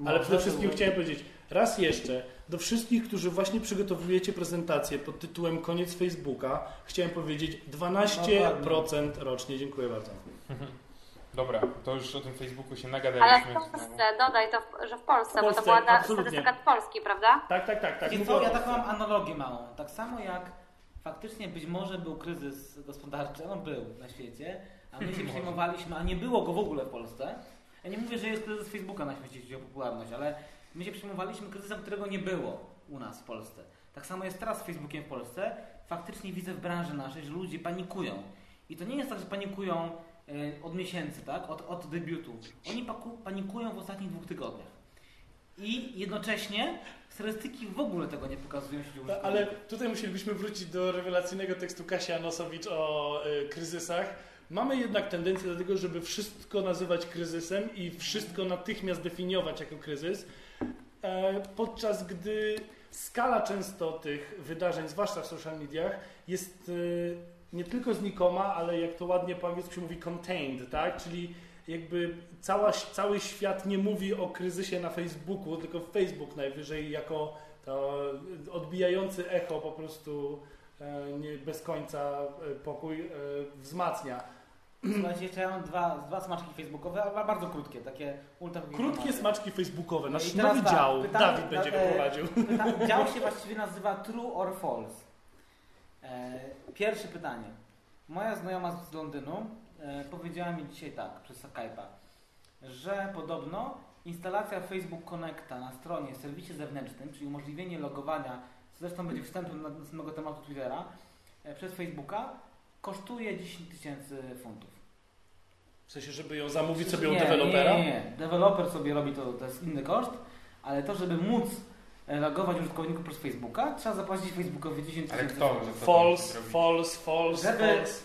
Speaker 3: Ale przede wszystkim chciałem powiedzieć, raz jeszcze, do wszystkich, którzy właśnie przygotowujecie prezentację pod tytułem Koniec Facebooka, chciałem powiedzieć 12% rocznie. Dziękuję bardzo.
Speaker 2: Dobra, to już o tym Facebooku się
Speaker 4: Ale
Speaker 2: nagadaliśmy.
Speaker 4: w Polsce, dodaj to, że w Polsce,
Speaker 3: W Polsce,
Speaker 4: bo to była ta
Speaker 3: absolutnie.
Speaker 4: statystyka Polski, prawda?
Speaker 3: Tak, tak, tak. tak mówię
Speaker 1: co, ja taką mam analogię małą. Tak samo jak faktycznie być może był kryzys gospodarczy, on był na świecie, a my się przejmowaliśmy, a nie było go w ogóle w Polsce. Ja nie mówię, że jest kryzys Facebooka na świecie, jeśli chodzi o popularność, ale my się przejmowaliśmy kryzysem, którego nie było u nas w Polsce. Tak samo jest teraz z Facebookiem w Polsce. Faktycznie widzę w branży naszej, że ludzie panikują. I to nie jest tak, że panikują e, od miesięcy, tak? Od, od debiutu. Oni panikują w ostatnich dwóch tygodniach. I jednocześnie statystyki w ogóle tego nie pokazują, jeśli chodzi o
Speaker 3: Ale tutaj musielibyśmy wrócić do rewelacyjnego tekstu Kasi Anosowicz o y, kryzysach. Mamy jednak tendencję do tego, żeby wszystko nazywać kryzysem i wszystko natychmiast definiować jako kryzys, e, podczas gdy skala często tych wydarzeń, zwłaszcza w social mediach, jest y, nie tylko znikoma, ale jak to ładnie po angielsku się mówi contained, tak? Czyli jakby cała, cały świat nie mówi o kryzysie na Facebooku, tylko Facebook najwyżej jako to odbijający echo po prostu e, nie, bez końca e, pokój e, wzmacnia.
Speaker 1: Słuchajcie, jeszcze ja mam dwa, dwa smaczki facebookowe, ale bardzo krótkie, takie ultra
Speaker 3: Krótkie smaczki facebookowe. Nasz nowy
Speaker 1: tak,
Speaker 3: dział,
Speaker 1: pytanie-
Speaker 3: Dawid będzie go
Speaker 1: e,
Speaker 3: prowadził.
Speaker 1: Pyta- Dział się właściwie nazywa True or False. E, pierwsze pytanie. Moja znajoma z Londynu e, powiedziała mi dzisiaj tak, przez Skype'a. że podobno instalacja Facebook Connecta na stronie, serwisie zewnętrznym, czyli umożliwienie logowania, zresztą będzie wstępem do następnego tematu Twittera, e, przez Facebooka, kosztuje 10 tysięcy funtów.
Speaker 3: W sensie, żeby ją zamówić sobie
Speaker 1: nie,
Speaker 3: u dewelopera?
Speaker 1: Nie, nie, nie. Deweloper sobie robi to, to jest inny koszt, ale to, żeby móc e, logować użytkowników przez Facebooka, trzeba zapłacić Facebookowi 10
Speaker 2: Ale
Speaker 1: tysięcy
Speaker 2: kto
Speaker 1: funtów.
Speaker 2: może to
Speaker 3: False, false, false,
Speaker 1: Żeby-
Speaker 3: false.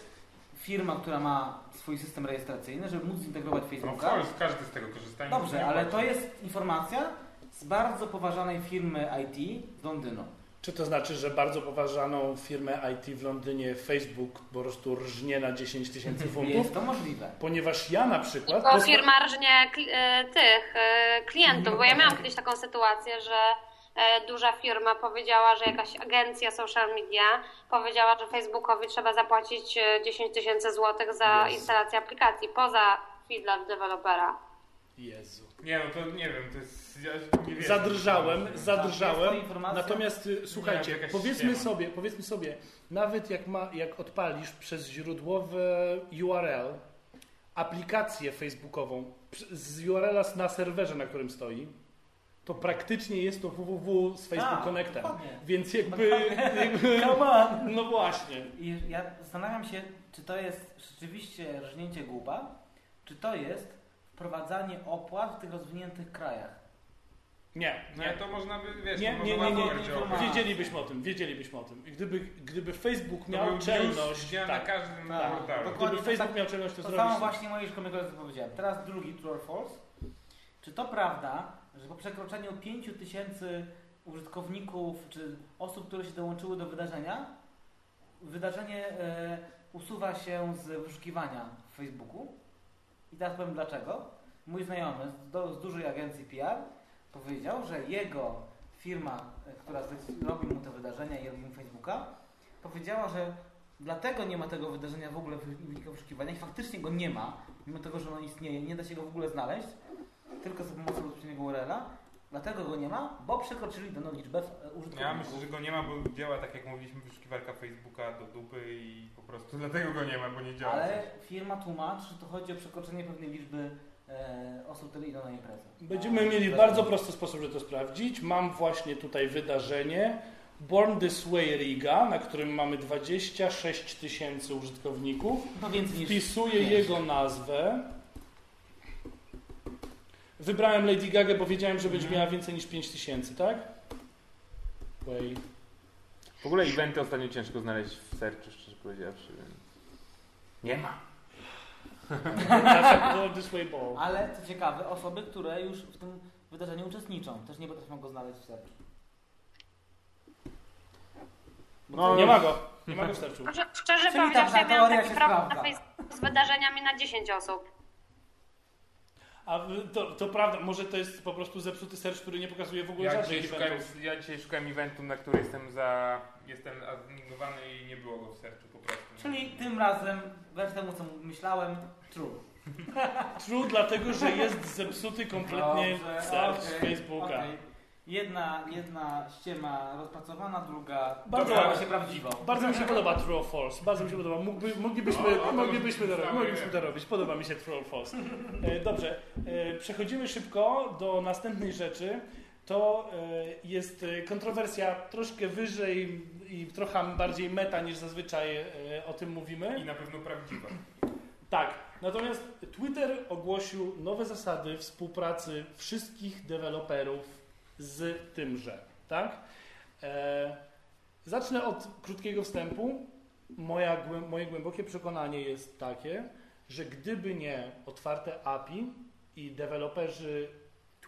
Speaker 1: Firma, która ma swój system rejestracyjny, żeby móc zintegrować
Speaker 2: No
Speaker 1: Facebooka.
Speaker 2: false, każdy z tego korzysta.
Speaker 1: Dobrze, ale to jest informacja z bardzo poważanej firmy IT z Londynu.
Speaker 3: Czy to znaczy, że bardzo poważaną firmę IT w Londynie Facebook po prostu rżnie na 10 tysięcy funtów?
Speaker 1: Jest to możliwe.
Speaker 3: Ponieważ ja na przykład... Posta-
Speaker 4: firma rżnie e, tych e, klientów, bo ja miałam kiedyś taką sytuację, że e, duża firma powiedziała, że jakaś agencja social media powiedziała, że Facebookowi trzeba zapłacić e, 10 tysięcy złotych za
Speaker 3: Jezu.
Speaker 4: instalację aplikacji poza fee dla dewelopera.
Speaker 3: Jezu.
Speaker 2: Nie, no to nie wiem, to jest... Ja.
Speaker 3: Zadrżałem,
Speaker 1: Tak,
Speaker 3: zadrżałem. Natomiast y, słuchajcie, powiedzmy sobie, powiedzmy sobie, nawet jak, ma, jak odpalisz przez źródłowe URL aplikację facebookową z URL-a na serwerze, na którym stoi, to praktycznie jest to www z Facebook
Speaker 1: Tak,
Speaker 3: Connectem.
Speaker 1: dokładnie.
Speaker 3: Więc jakby, no właśnie.
Speaker 1: I ja zastanawiam się, czy to jest rzeczywiście rżnięcie głupa, czy to jest wprowadzanie opłat w tych rozwiniętych krajach.
Speaker 3: Nie,
Speaker 2: Nie,
Speaker 3: nie.
Speaker 2: to można by, wiesz,
Speaker 3: Nie,
Speaker 2: to
Speaker 3: nie, nie, nie,
Speaker 1: nie.
Speaker 3: Wiedzielibyśmy o tym, wiedzielibyśmy o tym. I gdyby, gdyby Facebook
Speaker 2: To
Speaker 3: miał
Speaker 2: był
Speaker 3: czelność,
Speaker 2: news na
Speaker 3: tak,
Speaker 2: każdym
Speaker 1: Tak,
Speaker 2: portalu.
Speaker 1: dokładnie.
Speaker 3: gdyby Facebook miał czelność to,
Speaker 1: To
Speaker 3: zrobić,
Speaker 1: samo właśnie moi koledzy powiedziałem. Teraz drugi, true or false. Czy to prawda, że po przekroczeniu 5000 użytkowników czy osób, które się dołączyły do wydarzenia, wydarzenie e, usuwa się z wyszukiwania w Facebooku? I teraz powiem dlaczego. Mój znajomy z, do, z dużej agencji PR powiedział, że jego firma, e, która robi mu te wydarzenia i robi mu Facebooka, powiedziała, że dlatego nie ma tego wydarzenia w ogóle w wynikach wyszukiwania i faktycznie go nie ma, mimo tego, że ono istnieje, nie da się go w ogóle znaleźć, tylko za pomocą bezpośredniego URL-a. Dlatego go nie ma, bo przekroczyli daną liczbę e,
Speaker 2: Ja
Speaker 1: użytkowników.
Speaker 2: myślę, że go nie ma, bo działa tak jak mówiliśmy, wyszukiwarka Facebooka do dupy i po prostu dlatego go nie ma, bo nie działa.
Speaker 1: Ale firma tłumaczy, że to chodzi o przekroczenie pewnej liczby osób, które idą na imprezę.
Speaker 3: Będziemy
Speaker 1: A,
Speaker 3: mieli bardzo prosty sposób, żeby to sprawdzić. Mam właśnie tutaj wydarzenie Born This Way Riga, na którym mamy 26 tysięcy użytkowników.
Speaker 1: No więcej niż...
Speaker 3: Wpisuję
Speaker 1: nie.
Speaker 3: jego nazwę. Wybrałem Lady Gaga, bo wiedziałem, że będzie
Speaker 1: Mhm.
Speaker 3: miała więcej niż 5 tysięcy, tak? Way.
Speaker 2: W ogóle eventy ostatnio ciężko znaleźć w sercu, szczerze powiedziawszy. Nie ma.
Speaker 3: Born This Way Ball.
Speaker 1: Ale co ciekawe, osoby, które już w tym wydarzeniu uczestniczą, też nie potrafią go znaleźć w sercu.
Speaker 2: No,
Speaker 3: Nie ma go. Nie ma go w sercu.
Speaker 4: Szczerze- Szczerze
Speaker 1: Czyli
Speaker 4: powiedziawszy,
Speaker 1: ta
Speaker 4: ja miałam taki problem na
Speaker 1: sprawdza.
Speaker 4: Facebooku z wydarzeniami na 10 osób.
Speaker 3: A to, to prawda, może to jest po prostu zepsuty serc, który nie pokazuje w ogóle
Speaker 2: Ja
Speaker 3: żadnych
Speaker 2: dzisiaj, szukałem, ja dzisiaj szukałem eventu, na który jestem za... Jestem adminowany i nie było go w sercu po prostu.
Speaker 1: Czyli tym razem, wbrew temu co myślałem, true.
Speaker 3: True, dlatego że jest zepsuty kompletnie
Speaker 1: Dobrze, okej,
Speaker 3: Facebooka.
Speaker 1: okej. Jedna, jedna ściema rozpracowana, druga
Speaker 3: Bardzo
Speaker 1: okazała się prawdziwą.
Speaker 3: Bardzo mi się podoba True or False. Bardzo mi się podoba. Mógłby, moglibyśmy,
Speaker 2: No, no to
Speaker 3: moglibyśmy, to,
Speaker 2: już
Speaker 3: robić, moglibyśmy to robić. Podoba mi się True or False. E, Dobrze. E, Przechodzimy szybko do następnej rzeczy. To e, jest e, kontrowersja troszkę wyżej i trochę bardziej meta niż zazwyczaj e, o tym mówimy.
Speaker 2: I na pewno prawdziwa.
Speaker 3: Tak. Natomiast Twitter ogłosił nowe zasady współpracy wszystkich deweloperów z tymże. Tak? E, zacznę od krótkiego wstępu. Moja, moje głębokie przekonanie jest takie, że gdyby nie otwarte API i deweloperzy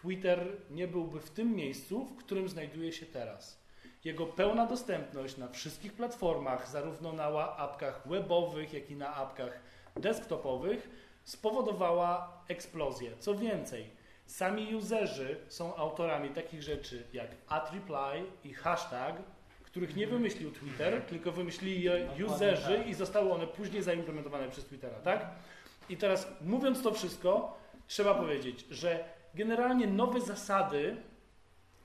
Speaker 3: Twitter nie byłby w tym miejscu, w którym znajduje się teraz. Jego pełna dostępność na wszystkich platformach, zarówno na apkach webowych, jak i na apkach desktopowych, spowodowała eksplozję. Co więcej, sami userzy są autorami takich rzeczy jak @reply i hashtag, których nie wymyślił Twitter, tylko wymyślili je userzy
Speaker 1: tak.
Speaker 3: i zostały one później zaimplementowane przez Twittera, tak? I teraz mówiąc to wszystko, trzeba powiedzieć, że generalnie nowe zasady,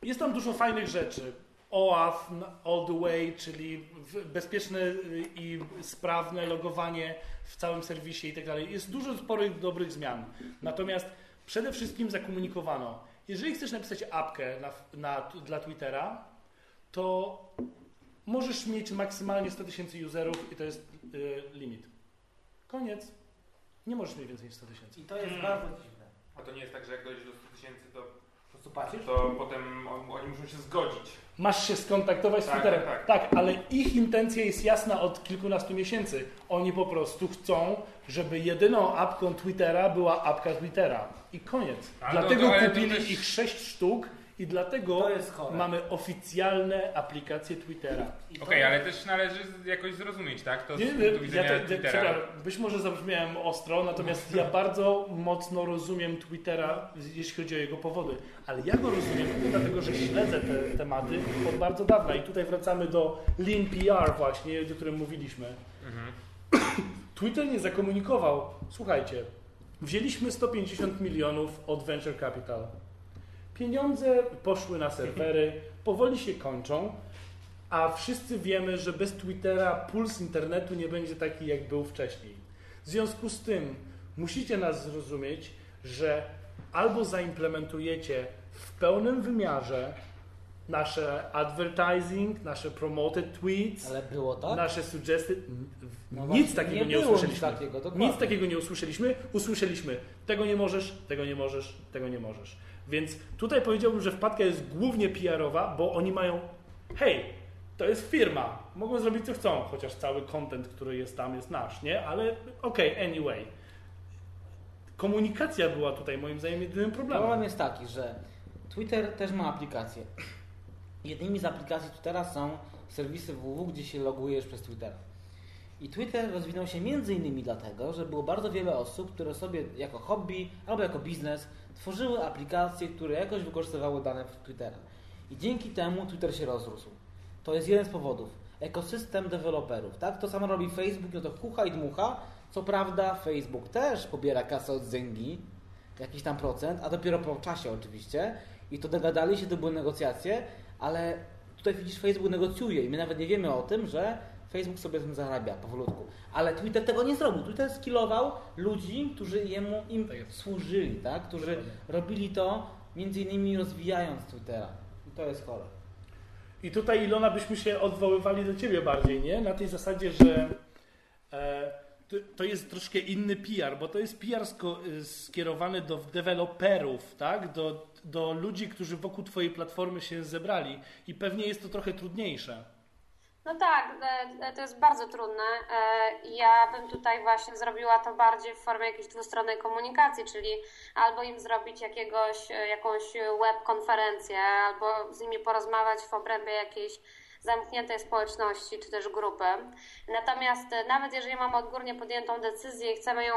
Speaker 3: jest tam dużo fajnych rzeczy. OAuth all the way, czyli bezpieczne y, i sprawne logowanie w całym serwisie i tak dalej. Jest dużo sporych dobrych zmian. Natomiast przede wszystkim zakomunikowano, jeżeli chcesz napisać apkę na, na, dla Twittera, to możesz mieć maksymalnie 100 tysięcy userów i to jest y, limit. Koniec. Nie możesz mieć więcej niż 100 tysięcy.
Speaker 1: I to jest
Speaker 2: Hmm.
Speaker 1: bardzo dziwne.
Speaker 2: A to nie jest tak, że jak dojdziesz do 100 tysięcy, to,
Speaker 1: prostu patrzysz?
Speaker 2: to potem on, oni muszą się zgodzić.
Speaker 3: Masz się skontaktować z
Speaker 2: Tak,
Speaker 3: Twitterem.
Speaker 2: tak,
Speaker 3: tak, ale ich intencja jest jasna od kilkunastu miesięcy. Oni po prostu chcą, żeby jedyną apką Twittera była apka Twittera. I koniec.
Speaker 2: Ale
Speaker 3: dlatego
Speaker 2: to- ale to
Speaker 3: kupili
Speaker 2: też-
Speaker 3: ich sześć sztuk i dlatego mamy oficjalne aplikacje Twittera.
Speaker 2: Okej,
Speaker 1: jest-
Speaker 2: ale też należy z- jakoś zrozumieć, tak? To z
Speaker 3: Nie,
Speaker 2: punktu
Speaker 3: nie,
Speaker 2: widzenia
Speaker 3: ja te, te,
Speaker 2: Twittera.
Speaker 3: przepraszam, być może zabrzmiałem ostro, natomiast ja bardzo mocno rozumiem Twittera, jeśli chodzi o jego powody. Ale ja go rozumiem dlatego, że śledzę te tematy od bardzo dawna. I tutaj wracamy do Lean PR właśnie, o którym mówiliśmy.
Speaker 2: Mhm.
Speaker 3: Twitter nie zakomunikował, słuchajcie, wzięliśmy 150 milionów od Venture Capital. Pieniądze poszły na serwery, powoli się kończą, a wszyscy wiemy, że bez Twittera puls internetu nie będzie taki, jak był wcześniej. W związku z tym musicie nas zrozumieć, że albo zaimplementujecie w pełnym wymiarze nasze advertising, nasze promoted tweets,
Speaker 1: tak?
Speaker 3: nasze suggested.
Speaker 1: No
Speaker 3: nic takiego nie,
Speaker 1: nie było nic
Speaker 3: usłyszeliśmy.
Speaker 1: takiego,
Speaker 3: nic takiego nie usłyszeliśmy. Usłyszeliśmy, tego nie możesz, tego nie możesz, tego nie możesz. Więc tutaj powiedziałbym, że wpadka jest głównie PR-owa, bo oni mają, hej, to jest firma, mogą zrobić co chcą, chociaż cały content, który jest tam, jest nasz, nie? Ale okej, anyway. Komunikacja była tutaj moim zdaniem jedynym problemem.
Speaker 1: Problem jest taki, że Twitter też ma aplikacje. Jednymi z aplikacji Twittera są serwisy www, gdzie się logujesz przez Twittera. I Twitter rozwinął się między innymi dlatego, że było bardzo wiele osób, które sobie jako hobby albo jako biznes tworzyły aplikacje, które jakoś wykorzystywały dane Twittera. I dzięki temu Twitter się rozrósł. To jest jeden z powodów. Ekosystem deweloperów, tak? To samo robi Facebook, no to kucha i dmucha. Co prawda Facebook też pobiera kasę od Zengi, jakiś tam procent, a dopiero po czasie oczywiście. I to dogadali się, to były negocjacje, ale tutaj widzisz, Facebook negocjuje i my nawet nie wiemy o tym, że Facebook sobie tym zarabia powolutku. Ale Twitter tego nie zrobił. Twitter skillował ludzi, którzy jemu im
Speaker 3: Tak
Speaker 1: służyli, tak? którzy
Speaker 3: Dokładnie.
Speaker 1: robili to między innymi rozwijając Twittera. I to jest chore.
Speaker 3: I tutaj, Ilona, byśmy się odwoływali do ciebie bardziej, nie? Na tej zasadzie, że e, to, to jest troszkę inny PR, bo to jest PR sko, skierowany do deweloperów, tak? Do, do ludzi, którzy wokół twojej platformy się zebrali i pewnie jest to trochę trudniejsze.
Speaker 4: No tak, e, to jest bardzo trudne. E, Ja bym tutaj właśnie zrobiła to bardziej w formie jakiejś dwustronnej komunikacji, czyli albo im zrobić jakiegoś, e, jakąś web konferencję, albo z nimi porozmawiać w obrębie jakiejś zamkniętej społeczności czy też grupy. Natomiast e, nawet jeżeli mamy odgórnie podjętą decyzję i chcemy ją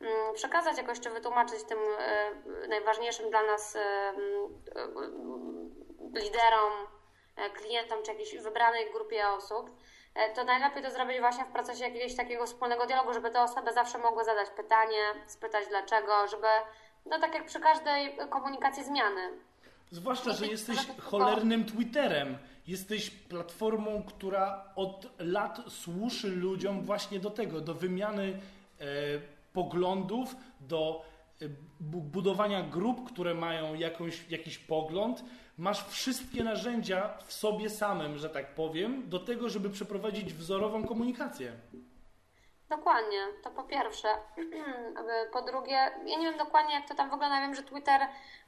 Speaker 4: mm, przekazać jakoś czy wytłumaczyć tym e, najważniejszym dla nas e, mm, e, liderom, e, klientom czy jakiejś wybranej grupie osób, e, to najlepiej to zrobić właśnie w procesie jakiegoś takiego wspólnego dialogu, żeby te osoby zawsze mogły zadać pytanie, spytać dlaczego, żeby, no tak jak przy każdej komunikacji zmiany.
Speaker 3: Zwłaszcza, że
Speaker 4: Jesteś
Speaker 3: cholernym Twitterem. Jesteś platformą, która od lat służy ludziom właśnie do tego, do wymiany e, poglądów, do e, budowania grup, które mają jakąś, jakiś pogląd. Masz wszystkie narzędzia w sobie samym, że tak powiem, do tego, żeby przeprowadzić wzorową komunikację.
Speaker 4: Dokładnie, to po pierwsze. Po drugie, ja nie wiem dokładnie jak to tam wygląda. Wiem, że Twitter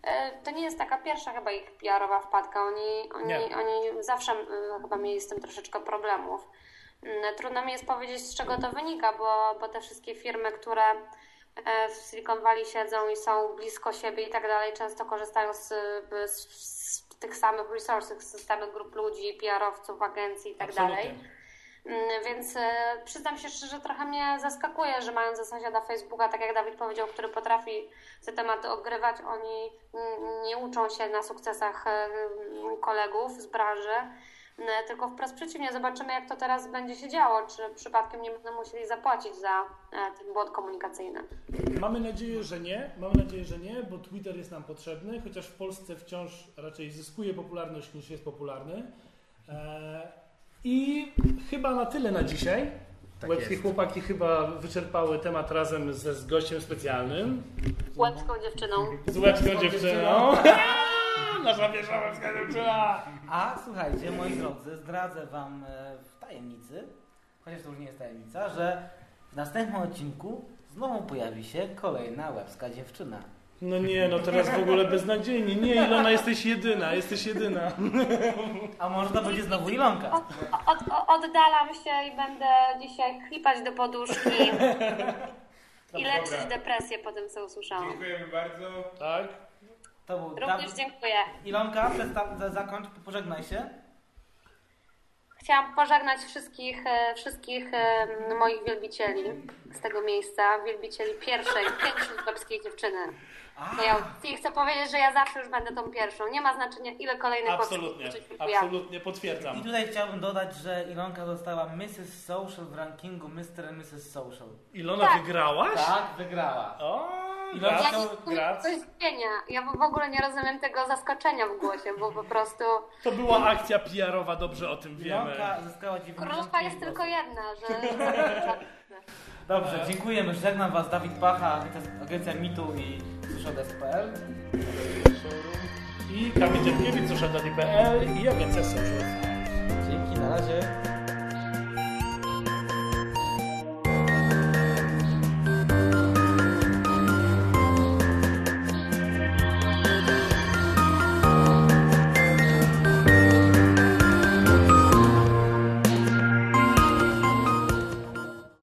Speaker 4: e, to nie jest taka pierwsza chyba ich PR-owa wpadka. Oni, oni,
Speaker 3: Nie.
Speaker 4: oni zawsze e, chyba mieli z tym troszeczkę problemów. Mm, Trudno mi jest powiedzieć, z czego to wynika, bo, bo te wszystkie firmy, które w Silicon Valley siedzą i są blisko siebie i tak dalej, często korzystają z, z, z tych samych resources, z samych grup ludzi, PR-owców, agencji i tak dalej.
Speaker 3: Absolutnie.
Speaker 4: Mm, Więc e, przyznam się szczerze, trochę mnie zaskakuje, że mając sąsiada Facebooka, tak jak Dawid powiedział, który potrafi te tematy ogrywać, oni nie uczą się na sukcesach e, kolegów z branży, tylko wprost przeciwnie. Zobaczymy, jak to teraz będzie się działo. Czy przypadkiem nie będą musieli zapłacić za e, ten błąd komunikacyjny.
Speaker 3: Mamy nadzieję, że nie. Mamy nadzieję, że nie, bo Twitter jest nam potrzebny, chociaż w Polsce wciąż raczej zyskuje popularność niż jest popularny. E, I chyba na tyle na dzisiaj.
Speaker 5: Tak
Speaker 3: Łebskie
Speaker 5: jest.
Speaker 3: chłopaki chyba wyczerpały temat razem ze z gościem specjalnym.
Speaker 4: Łebską dziewczyną.
Speaker 3: Z łebską
Speaker 1: Łebską
Speaker 3: dziewczyną. Nasza pierwsza łebska dziewczyna.
Speaker 1: A słuchajcie, moi drodzy, zdradzę wam e, w tajemnicy, chociaż to już nie jest tajemnica, że w następnym odcinku znowu pojawi się kolejna łebska dziewczyna.
Speaker 3: No nie, no teraz w ogóle beznadziejnie. Nie, Ilona, jesteś jedyna, jesteś jedyna.
Speaker 1: A może to będzie znowu Ilonka?
Speaker 4: Od, od, od, oddalam się i będę dzisiaj chlipać do poduszki i leczyć depresję po tym, co usłyszałam.
Speaker 2: Dziękujemy bardzo.
Speaker 3: Tak?
Speaker 1: To był
Speaker 4: Również
Speaker 1: Dawid.
Speaker 4: dziękuję.
Speaker 1: Ilonka, zakończ, pożegnaj się.
Speaker 4: Chciałam pożegnać wszystkich, e, wszystkich e, moich wielbicieli z tego miejsca, wielbicieli pierwszej, pierwszej chłopskiej dziewczyny. To ja i chcę powiedzieć, że ja zawsze już będę tą pierwszą. Nie ma znaczenia, ile kolejnych
Speaker 3: Absolutnie, absolutnie potwierdzam.
Speaker 1: I tutaj chciałbym dodać, że Ilonka została Mrs. Social w rankingu Mr. and Mrs. Social.
Speaker 3: Ilona,
Speaker 4: Tak.
Speaker 3: wygrałaś?
Speaker 1: Tak, wygrała.
Speaker 3: O,
Speaker 1: Ilona,
Speaker 4: Ja
Speaker 1: to-
Speaker 4: tego zdziwienia. Ja w ogóle nie rozumiem tego zaskoczenia w głosie, bo po prostu
Speaker 3: To była akcja PR-owa, dobrze o tym wiemy.
Speaker 1: Ilonka zyskała 90
Speaker 4: królówka jest tylko jedna, że...
Speaker 1: Dobrze, dziękujemy. Żegnam Was Dawid Pacha, agencja- agencja Mitu i socialdesk.pl.
Speaker 3: I Kamil Dziadkiewicz, Suszadali.pl i Agencja Social.
Speaker 1: Dzięki, na razie.